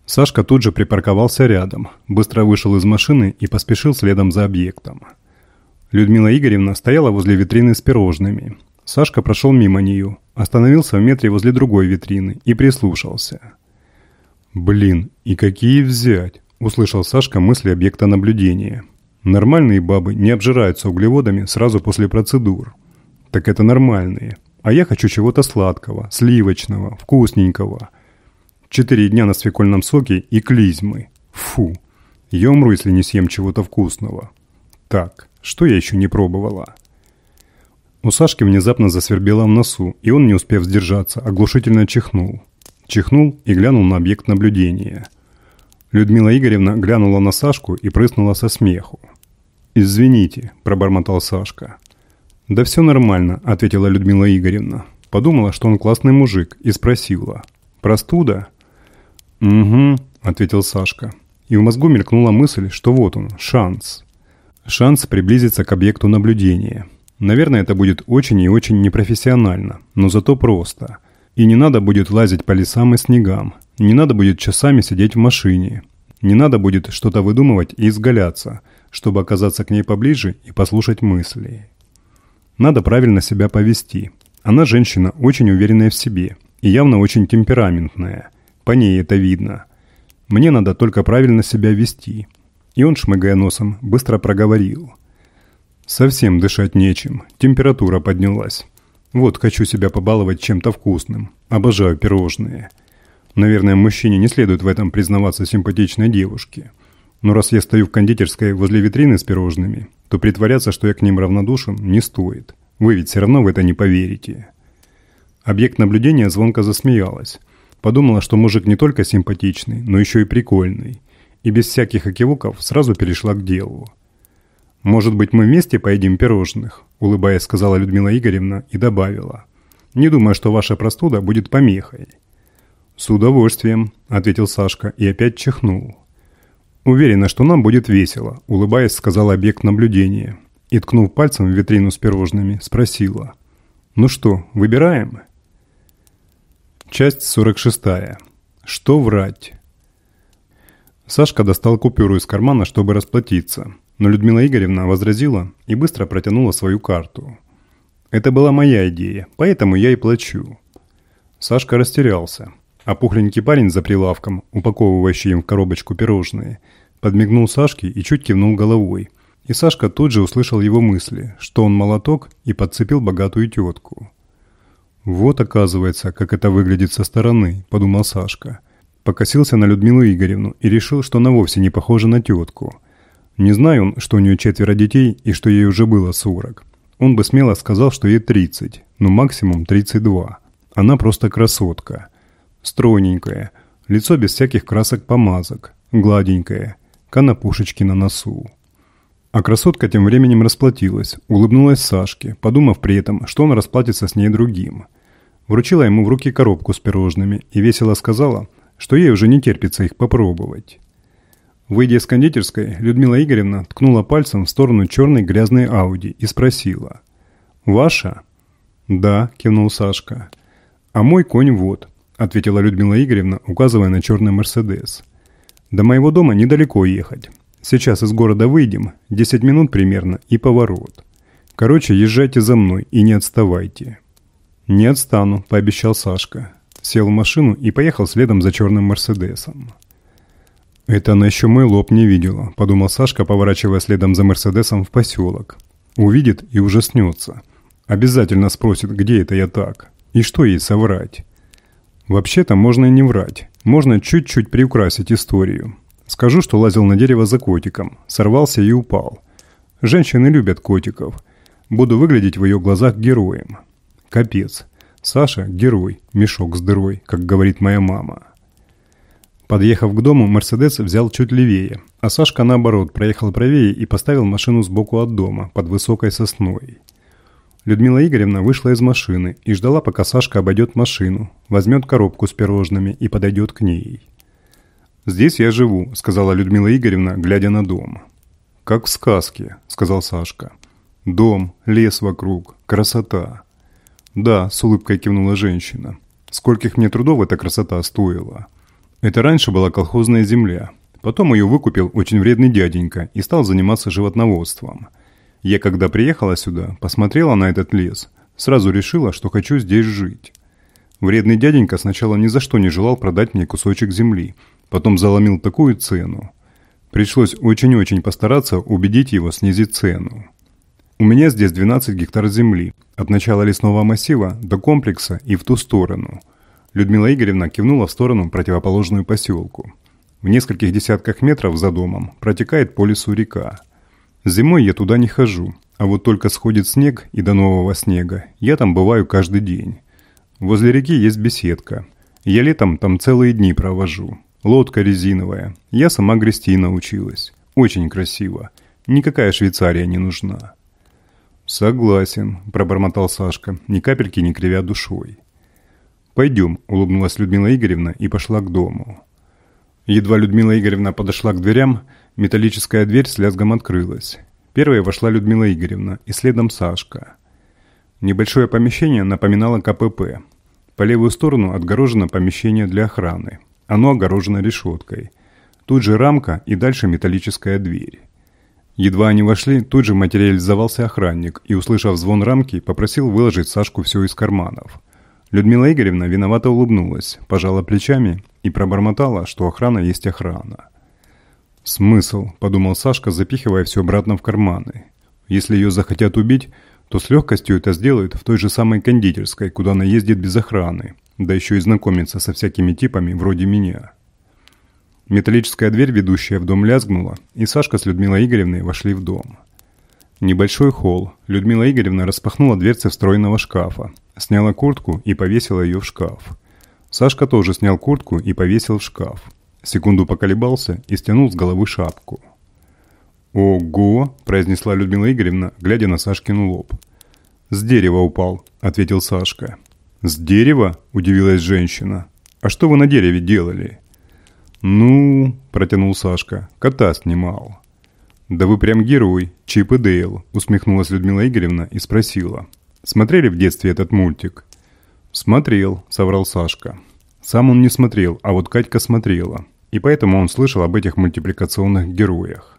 Сашка тут же припарковался рядом, быстро вышел из машины и поспешил следом за объектом. Людмила Игоревна стояла возле витрины с пирожными. Сашка прошел мимо нее, остановился в метре возле другой витрины и прислушался. «Блин, и какие взять?» – услышал Сашка мысли объекта наблюдения. «Нормальные бабы не обжираются углеводами сразу после процедур». «Так это нормальные. А я хочу чего-то сладкого, сливочного, вкусненького. Четыре дня на свекольном соке и клизмы. Фу. Я умру, если не съем чего-то вкусного. Так, что я еще не пробовала? У Сашки внезапно засвербело в носу, и он, не успев сдержаться, оглушительно чихнул. Чихнул и глянул на объект наблюдения. Людмила Игоревна глянула на Сашку и прыснула со смеху. «Извините», – пробормотал Сашка. «Да все нормально», – ответила Людмила Игоревна. Подумала, что он классный мужик, и спросила. «Простуда?» «Угу», – ответил Сашка. И в мозгу мелькнула мысль, что вот он, шанс. Шанс приблизиться к объекту наблюдения. Наверное, это будет очень и очень непрофессионально, но зато просто. И не надо будет лазить по лесам и снегам. Не надо будет часами сидеть в машине. Не надо будет что-то выдумывать и изгаляться, чтобы оказаться к ней поближе и послушать мысли. Надо правильно себя повести. Она женщина очень уверенная в себе и явно очень темпераментная. По ней это видно. Мне надо только правильно себя вести. И он, шмыгая носом, быстро проговорил. Совсем дышать нечем, температура поднялась. Вот хочу себя побаловать чем-то вкусным. Обожаю пирожные. Наверное, мужчине не следует в этом признаваться симпатичной девушке. Но раз я стою в кондитерской возле витрины с пирожными, то притворяться, что я к ним равнодушен, не стоит. Вы ведь все равно в это не поверите. Объект наблюдения звонко засмеялась. Подумала, что мужик не только симпатичный, но еще и прикольный. И без всяких окивоков сразу перешла к делу. «Может быть, мы вместе поедим пирожных?» – улыбаясь, сказала Людмила Игоревна и добавила. «Не думаю, что ваша простуда будет помехой». «С удовольствием», – ответил Сашка и опять чихнул. «Уверена, что нам будет весело», – улыбаясь, сказал объект наблюдения. И, ткнув пальцем в витрину с пирожными, спросила. «Ну что, выбираем?» Часть 46. Что врать? Сашка достал купюру из кармана, чтобы расплатиться, но Людмила Игоревна возразила и быстро протянула свою карту. «Это была моя идея, поэтому я и плачу». Сашка растерялся, а пухленький парень за прилавком, упаковывающий им в коробочку пирожные, подмигнул Сашке и чуть кивнул головой. И Сашка тут же услышал его мысли, что он молоток и подцепил богатую тетку. «Вот, оказывается, как это выглядит со стороны», – подумал Сашка. Покосился на Людмилу Игоревну и решил, что она вовсе не похожа на тетку. Не знаю он, что у нее четверо детей и что ей уже было 40. Он бы смело сказал, что ей 30, ну максимум 32. Она просто красотка. Стройненькая, лицо без всяких красок-помазок, гладенькое, конопушечки на носу. А красотка тем временем расплатилась, улыбнулась Сашке, подумав при этом, что он расплатится с ней другим. Вручила ему в руки коробку с пирожными и весело сказала, что ей уже не терпится их попробовать. Выйдя из кондитерской, Людмила Игоревна ткнула пальцем в сторону черной грязной Ауди и спросила. «Ваша?» «Да», – кивнул Сашка. «А мой конь вот», – ответила Людмила Игоревна, указывая на черный Мерседес. «До моего дома недалеко ехать. Сейчас из города выйдем, 10 минут примерно, и поворот. Короче, езжайте за мной и не отставайте». «Не отстану», – пообещал Сашка. Сел в машину и поехал следом за черным Мерседесом. «Это она еще мой лоб не видела», – подумал Сашка, поворачивая следом за Мерседесом в поселок. «Увидит и ужаснется. Обязательно спросит, где это я так, и что ей соврать». Вообще-то можно и не врать. Можно чуть-чуть приукрасить историю. Скажу, что лазил на дерево за котиком, сорвался и упал. Женщины любят котиков. Буду выглядеть в ее глазах героем. Капец. Саша – герой, мешок с дырой, как говорит моя мама. Подъехав к дому, Мерседес взял чуть левее, а Сашка, наоборот, проехал правее и поставил машину сбоку от дома, под высокой сосной. Людмила Игоревна вышла из машины и ждала, пока Сашка обойдет машину, возьмет коробку с пирожными и подойдет к ней. «Здесь я живу», — сказала Людмила Игоревна, глядя на дом. «Как в сказке», — сказал Сашка. «Дом, лес вокруг, красота». «Да», — с улыбкой кивнула женщина. «Скольких мне трудов эта красота стоила». Это раньше была колхозная земля. Потом ее выкупил очень вредный дяденька и стал заниматься животноводством. Я, когда приехала сюда, посмотрела на этот лес, сразу решила, что хочу здесь жить. Вредный дяденька сначала ни за что не желал продать мне кусочек земли, потом заломил такую цену. Пришлось очень-очень постараться убедить его снизить цену. У меня здесь 12 гектар земли, от начала лесного массива до комплекса и в ту сторону – Людмила Игоревна кивнула в сторону противоположную поселку. В нескольких десятках метров за домом протекает по лесу река. Зимой я туда не хожу, а вот только сходит снег и до нового снега я там бываю каждый день. Возле реки есть беседка. Я летом там целые дни провожу. Лодка резиновая. Я сама грести научилась. Очень красиво. Никакая Швейцария не нужна. «Согласен», – пробормотал Сашка, ни капельки не кривя душой. «Пойдем», – улыбнулась Людмила Игоревна и пошла к дому. Едва Людмила Игоревна подошла к дверям, металлическая дверь с лязгом открылась. Первой вошла Людмила Игоревна и следом Сашка. Небольшое помещение напоминало КПП. По левую сторону отгорожено помещение для охраны. Оно огорожено решеткой. Тут же рамка и дальше металлическая дверь. Едва они вошли, тут же материализовался охранник и, услышав звон рамки, попросил выложить Сашку все из карманов – Людмила Игоревна виновато улыбнулась, пожала плечами и пробормотала, что охрана есть охрана. «Смысл», – подумал Сашка, запихивая все обратно в карманы. «Если ее захотят убить, то с легкостью это сделают в той же самой кондитерской, куда она ездит без охраны, да еще и знакомится со всякими типами вроде меня». Металлическая дверь, ведущая в дом, лязгнула, и Сашка с Людмилой Игоревной вошли в дом. Небольшой холл. Людмила Игоревна распахнула дверцы встроенного шкафа, Сняла куртку и повесила ее в шкаф. Сашка тоже снял куртку и повесил в шкаф. Секунду поколебался и стянул с головы шапку. «Ого!» – произнесла Людмила Игоревна, глядя на Сашкин лоб. «С дерева упал», – ответил Сашка. «С дерева?» – удивилась женщина. «А что вы на дереве делали?» «Ну...» – протянул Сашка. «Кота снимал». «Да вы прям герой, Чип и Дейл», – усмехнулась Людмила Игоревна и спросила. Смотрели в детстве этот мультик?» «Смотрел», — соврал Сашка. Сам он не смотрел, а вот Катька смотрела. И поэтому он слышал об этих мультипликационных героях.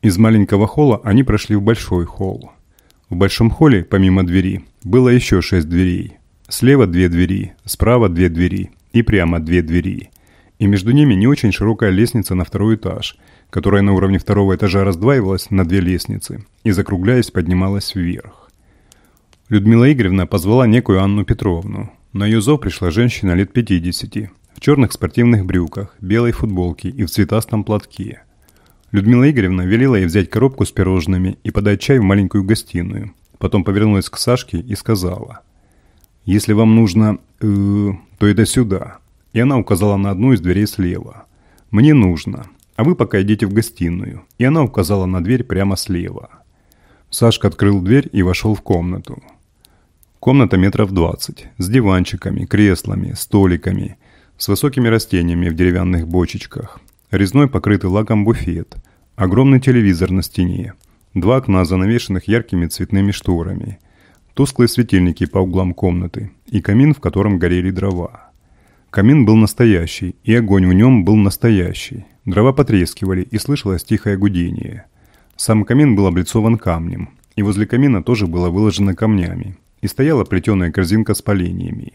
Из маленького холла они прошли в большой холл. В большом холле, помимо двери, было еще шесть дверей. Слева две двери, справа две двери и прямо две двери. И между ними не очень широкая лестница на второй этаж, которая на уровне второго этажа раздваивалась на две лестницы и, закругляясь, поднималась вверх. Людмила Игоревна позвала некую Анну Петровну. На ее зов пришла женщина лет 50, в черных спортивных брюках, белой футболке и в цветастом платке. Людмила Игоревна велела ей взять коробку с пирожными и подать чай в маленькую гостиную. Потом повернулась к Сашке и сказала, «Если вам нужно, э, то это сюда». И она указала на одну из дверей слева. «Мне нужно, а вы пока идите в гостиную». И она указала на дверь прямо слева. Сашка открыл дверь и вошел в комнату. Комната метров двадцать, с диванчиками, креслами, столиками, с высокими растениями в деревянных бочечках, резной покрытый лаком буфет, огромный телевизор на стене, два окна, занавешенных яркими цветными шторами, тусклые светильники по углам комнаты и камин, в котором горели дрова. Камин был настоящий, и огонь в нем был настоящий. Дрова потрескивали, и слышалось тихое гудение. Сам камин был облицован камнем, и возле камина тоже было выложено камнями, и стояла плетеная корзинка с поленьями.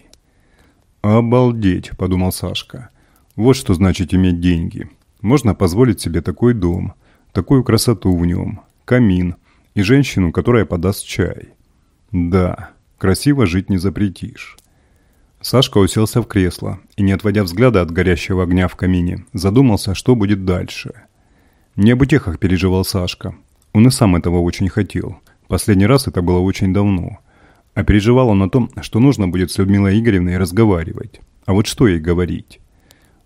«Обалдеть!» – подумал Сашка. «Вот что значит иметь деньги. Можно позволить себе такой дом, такую красоту в нем, камин и женщину, которая подаст чай. Да, красиво жить не запретишь». Сашка уселся в кресло и, не отводя взгляда от горящего огня в камине, задумался, что будет дальше. Не об утехах переживал Сашка. Он и сам этого очень хотел. Последний раз это было очень давно – а переживал он о том, что нужно будет с Людмилой Игоревной разговаривать. А вот что ей говорить?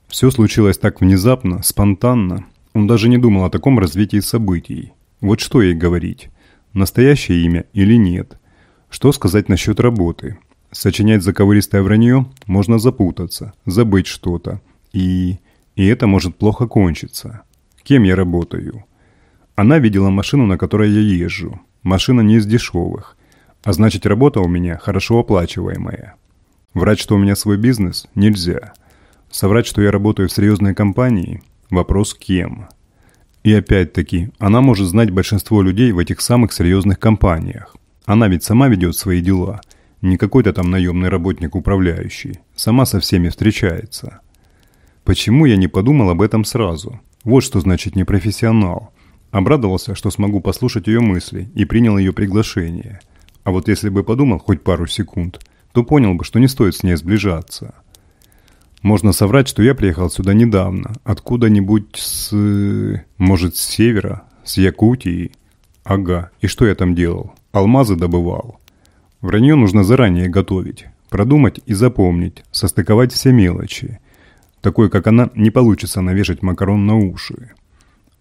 Все случилось так внезапно, спонтанно. Он даже не думал о таком развитии событий. Вот что ей говорить? Настоящее имя или нет? Что сказать насчет работы? Сочинять заковыристое вранье можно запутаться, забыть что-то. И... и это может плохо кончиться. Кем я работаю? Она видела машину, на которой я езжу. Машина не из дешевых. А значит, работа у меня хорошо оплачиваемая. Врать, что у меня свой бизнес, нельзя. Соврать, что я работаю в серьезной компании – вопрос кем. И опять-таки, она может знать большинство людей в этих самых серьезных компаниях. Она ведь сама ведет свои дела. Не какой-то там наемный работник управляющий. Сама со всеми встречается. Почему я не подумал об этом сразу? Вот что значит непрофессионал. Обрадовался, что смогу послушать ее мысли и принял ее приглашение – а вот если бы подумал хоть пару секунд, то понял бы, что не стоит с ней сближаться. Можно соврать, что я приехал сюда недавно, откуда-нибудь с... может, с севера, с Якутии. Ага, и что я там делал? Алмазы добывал. Вранье нужно заранее готовить, продумать и запомнить, состыковать все мелочи. Такой, как она, не получится навешать макарон на уши.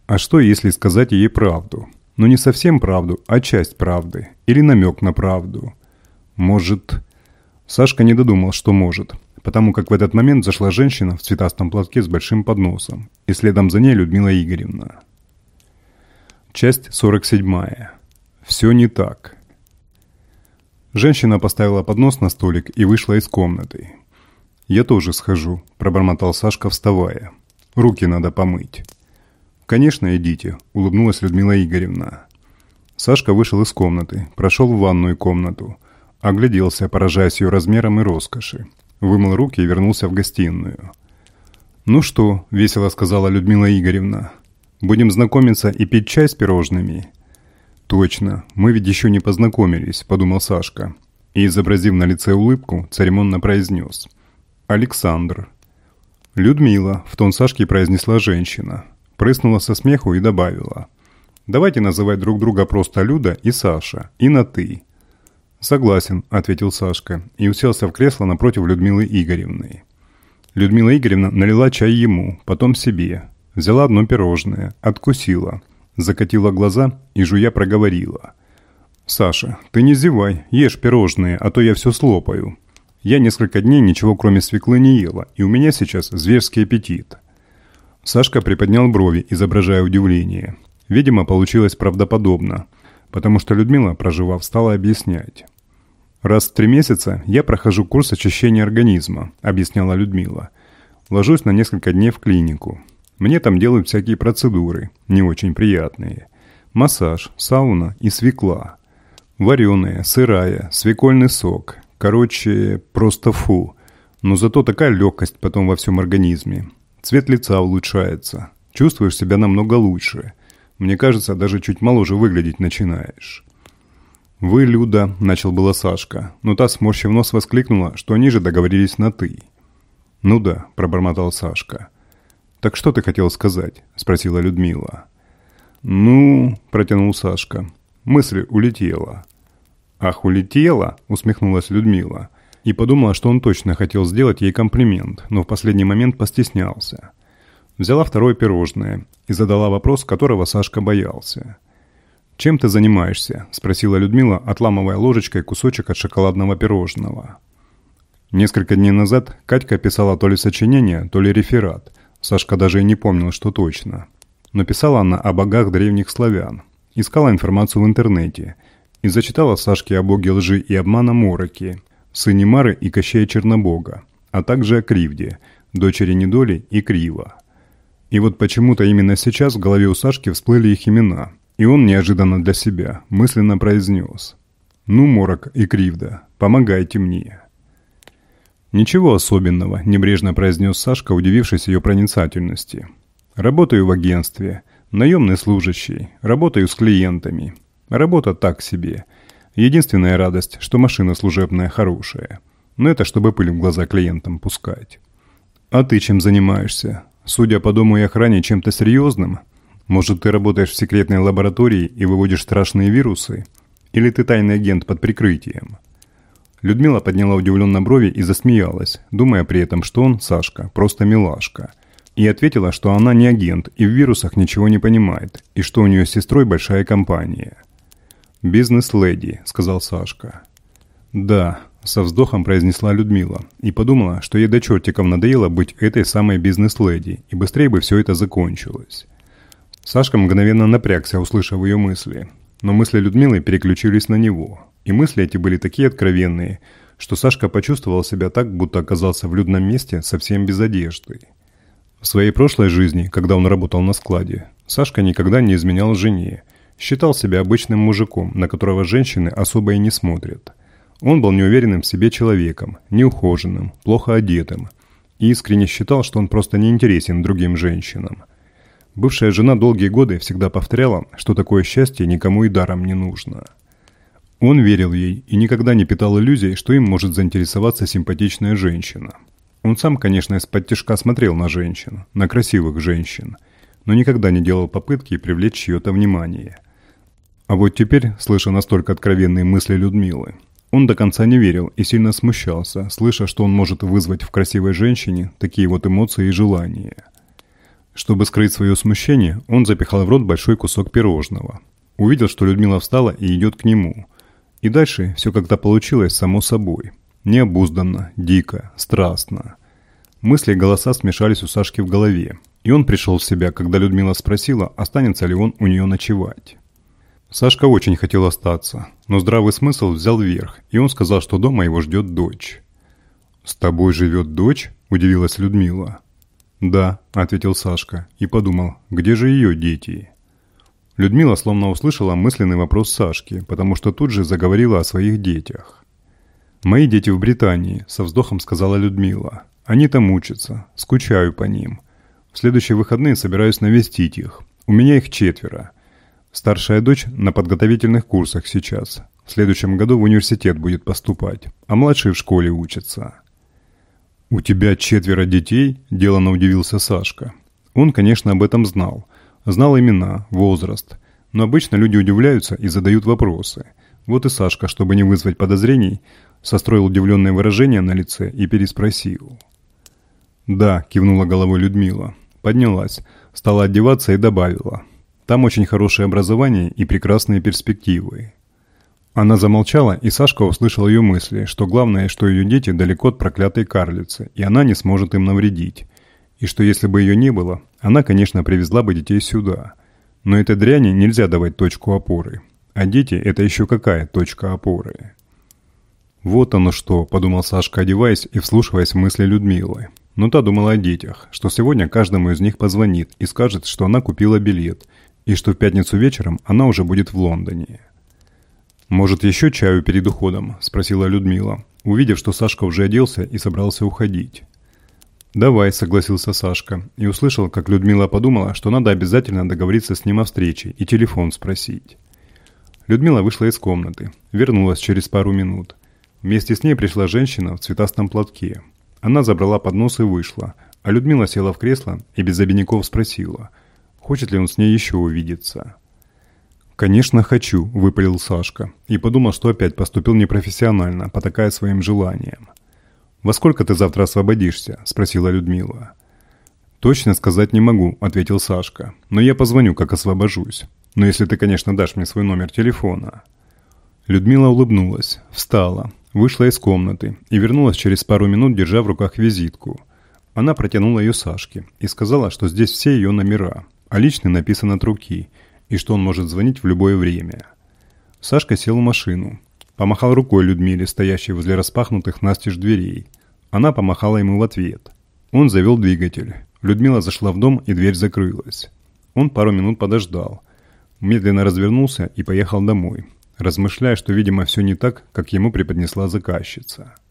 А что, если сказать ей правду? но не совсем правду, а часть правды. Или намек на правду. Может... Сашка не додумал, что может, потому как в этот момент зашла женщина в цветастом платке с большим подносом, и следом за ней Людмила Игоревна. Часть 47. Все не так. Женщина поставила поднос на столик и вышла из комнаты. «Я тоже схожу», – пробормотал Сашка, вставая. «Руки надо помыть». «Конечно, идите», – улыбнулась Людмила Игоревна. Сашка вышел из комнаты, прошел в ванную комнату, огляделся, поражаясь ее размером и роскоши, вымыл руки и вернулся в гостиную. «Ну что», – весело сказала Людмила Игоревна, – «будем знакомиться и пить чай с пирожными?» «Точно, мы ведь еще не познакомились», – подумал Сашка, и, изобразив на лице улыбку, церемонно произнес. «Александр». «Людмила», – в тон Сашки произнесла женщина – прыснула со смеху и добавила. «Давайте называть друг друга просто Люда и Саша, и на «ты». «Согласен», — ответил Сашка и уселся в кресло напротив Людмилы Игоревны. Людмила Игоревна налила чай ему, потом себе. Взяла одно пирожное, откусила, закатила глаза и жуя проговорила. «Саша, ты не зевай, ешь пирожные, а то я все слопаю. Я несколько дней ничего кроме свеклы не ела, и у меня сейчас зверский аппетит». Сашка приподнял брови, изображая удивление. Видимо, получилось правдоподобно, потому что Людмила, проживав, стала объяснять. «Раз в три месяца я прохожу курс очищения организма», – объясняла Людмила. «Ложусь на несколько дней в клинику. Мне там делают всякие процедуры, не очень приятные. Массаж, сауна и свекла. Вареная, сырая, свекольный сок. Короче, просто фу. Но зато такая легкость потом во всем организме. Цвет лица улучшается. Чувствуешь себя намного лучше. Мне кажется, даже чуть моложе выглядеть начинаешь. «Вы, Люда», — начал было Сашка, но та, сморщив нос, воскликнула, что они же договорились на «ты». «Ну да», – пробормотал Сашка. «Так что ты хотел сказать?» – спросила Людмила. «Ну...» – протянул Сашка. Мысль улетела. «Ах, улетела?» – усмехнулась Людмила. И подумала, что он точно хотел сделать ей комплимент, но в последний момент постеснялся. Взяла второе пирожное и задала вопрос, которого Сашка боялся. «Чем ты занимаешься?» – спросила Людмила, отламывая ложечкой кусочек от шоколадного пирожного. Несколько дней назад Катька писала то ли сочинение, то ли реферат. Сашка даже и не помнил, что точно. Но писала она о богах древних славян. Искала информацию в интернете. И зачитала Сашке о боге лжи и обмана Мороки, сыне Мары и Кощея Чернобога, а также о Кривде, дочери Недоли и Крива. И вот почему-то именно сейчас в голове у Сашки всплыли их имена. И он неожиданно для себя мысленно произнес «Ну, Морок и Кривда, помогайте мне». «Ничего особенного», – небрежно произнес Сашка, удивившись ее проницательности. «Работаю в агентстве. Наемный служащий. Работаю с клиентами. Работа так себе. Единственная радость, что машина служебная хорошая. Но это чтобы пыль в глаза клиентам пускать». «А ты чем занимаешься? Судя по дому и охране, чем-то серьезным? Может, ты работаешь в секретной лаборатории и выводишь страшные вирусы? Или ты тайный агент под прикрытием?» Людмила подняла удивленно брови и засмеялась, думая при этом, что он, Сашка, просто милашка. И ответила, что она не агент и в вирусах ничего не понимает, и что у нее с сестрой большая компания. «Бизнес-леди», — сказал Сашка. «Да», — со вздохом произнесла Людмила и подумала, что ей до чертиков надоело быть этой самой бизнес-леди, и быстрее бы все это закончилось. Сашка мгновенно напрягся, услышав ее мысли, но мысли Людмилы переключились на него — и мысли эти были такие откровенные, что Сашка почувствовал себя так, будто оказался в людном месте совсем без одежды. В своей прошлой жизни, когда он работал на складе, Сашка никогда не изменял жене, считал себя обычным мужиком, на которого женщины особо и не смотрят. Он был неуверенным в себе человеком, неухоженным, плохо одетым, и искренне считал, что он просто не интересен другим женщинам. Бывшая жена долгие годы всегда повторяла, что такое счастье никому и даром не нужно – он верил ей и никогда не питал иллюзий, что им может заинтересоваться симпатичная женщина. Он сам, конечно, из-под тяжка смотрел на женщин, на красивых женщин, но никогда не делал попытки привлечь чье-то внимание. А вот теперь, слыша настолько откровенные мысли Людмилы, он до конца не верил и сильно смущался, слыша, что он может вызвать в красивой женщине такие вот эмоции и желания. Чтобы скрыть свое смущение, он запихал в рот большой кусок пирожного. Увидел, что Людмила встала и идет к нему – и дальше все как-то получилось само собой. Необузданно, дико, страстно. Мысли и голоса смешались у Сашки в голове, и он пришел в себя, когда Людмила спросила, останется ли он у нее ночевать. Сашка очень хотел остаться, но здравый смысл взял верх, и он сказал, что дома его ждет дочь. «С тобой живет дочь?» – удивилась Людмила. «Да», – ответил Сашка, и подумал, где же ее дети? Людмила словно услышала мысленный вопрос Сашки, потому что тут же заговорила о своих детях. «Мои дети в Британии», – со вздохом сказала Людмила. «Они там учатся. Скучаю по ним. В следующие выходные собираюсь навестить их. У меня их четверо. Старшая дочь на подготовительных курсах сейчас. В следующем году в университет будет поступать, а младший в школе учится». «У тебя четверо детей?» – деланно удивился Сашка. Он, конечно, об этом знал, Знал имена, возраст. Но обычно люди удивляются и задают вопросы. Вот и Сашка, чтобы не вызвать подозрений, состроил удивленное выражение на лице и переспросил. «Да», – кивнула головой Людмила. Поднялась, стала одеваться и добавила. «Там очень хорошее образование и прекрасные перспективы». Она замолчала, и Сашка услышал ее мысли, что главное, что ее дети далеко от проклятой карлицы, и она не сможет им навредить. И что если бы ее не было, она, конечно, привезла бы детей сюда. Но этой дряни нельзя давать точку опоры. А дети – это еще какая точка опоры? «Вот оно что», – подумал Сашка, одеваясь и вслушиваясь в мысли Людмилы. Но та думала о детях, что сегодня каждому из них позвонит и скажет, что она купила билет, и что в пятницу вечером она уже будет в Лондоне. «Может, еще чаю перед уходом?» – спросила Людмила, увидев, что Сашка уже оделся и собрался уходить. «Давай», — согласился Сашка, и услышал, как Людмила подумала, что надо обязательно договориться с ним о встрече и телефон спросить. Людмила вышла из комнаты, вернулась через пару минут. Вместе с ней пришла женщина в цветастом платке. Она забрала поднос и вышла, а Людмила села в кресло и без обиняков спросила, хочет ли он с ней еще увидеться. «Конечно, хочу», – выпалил Сашка и подумал, что опять поступил непрофессионально, потакая своим желанием. «Во сколько ты завтра освободишься?» – спросила Людмила. «Точно сказать не могу», – ответил Сашка. «Но я позвоню, как освобожусь. Но если ты, конечно, дашь мне свой номер телефона». Людмила улыбнулась, встала, вышла из комнаты и вернулась через пару минут, держа в руках визитку. Она протянула ее Сашке и сказала, что здесь все ее номера, а личный написан от руки, и что он может звонить в любое время. Сашка сел в машину, помахал рукой Людмиле, стоящей возле распахнутых настежь дверей. Она помахала ему в ответ. Он завел двигатель. Людмила зашла в дом, и дверь закрылась. Он пару минут подождал. Медленно развернулся и поехал домой, размышляя, что, видимо, все не так, как ему преподнесла заказчица.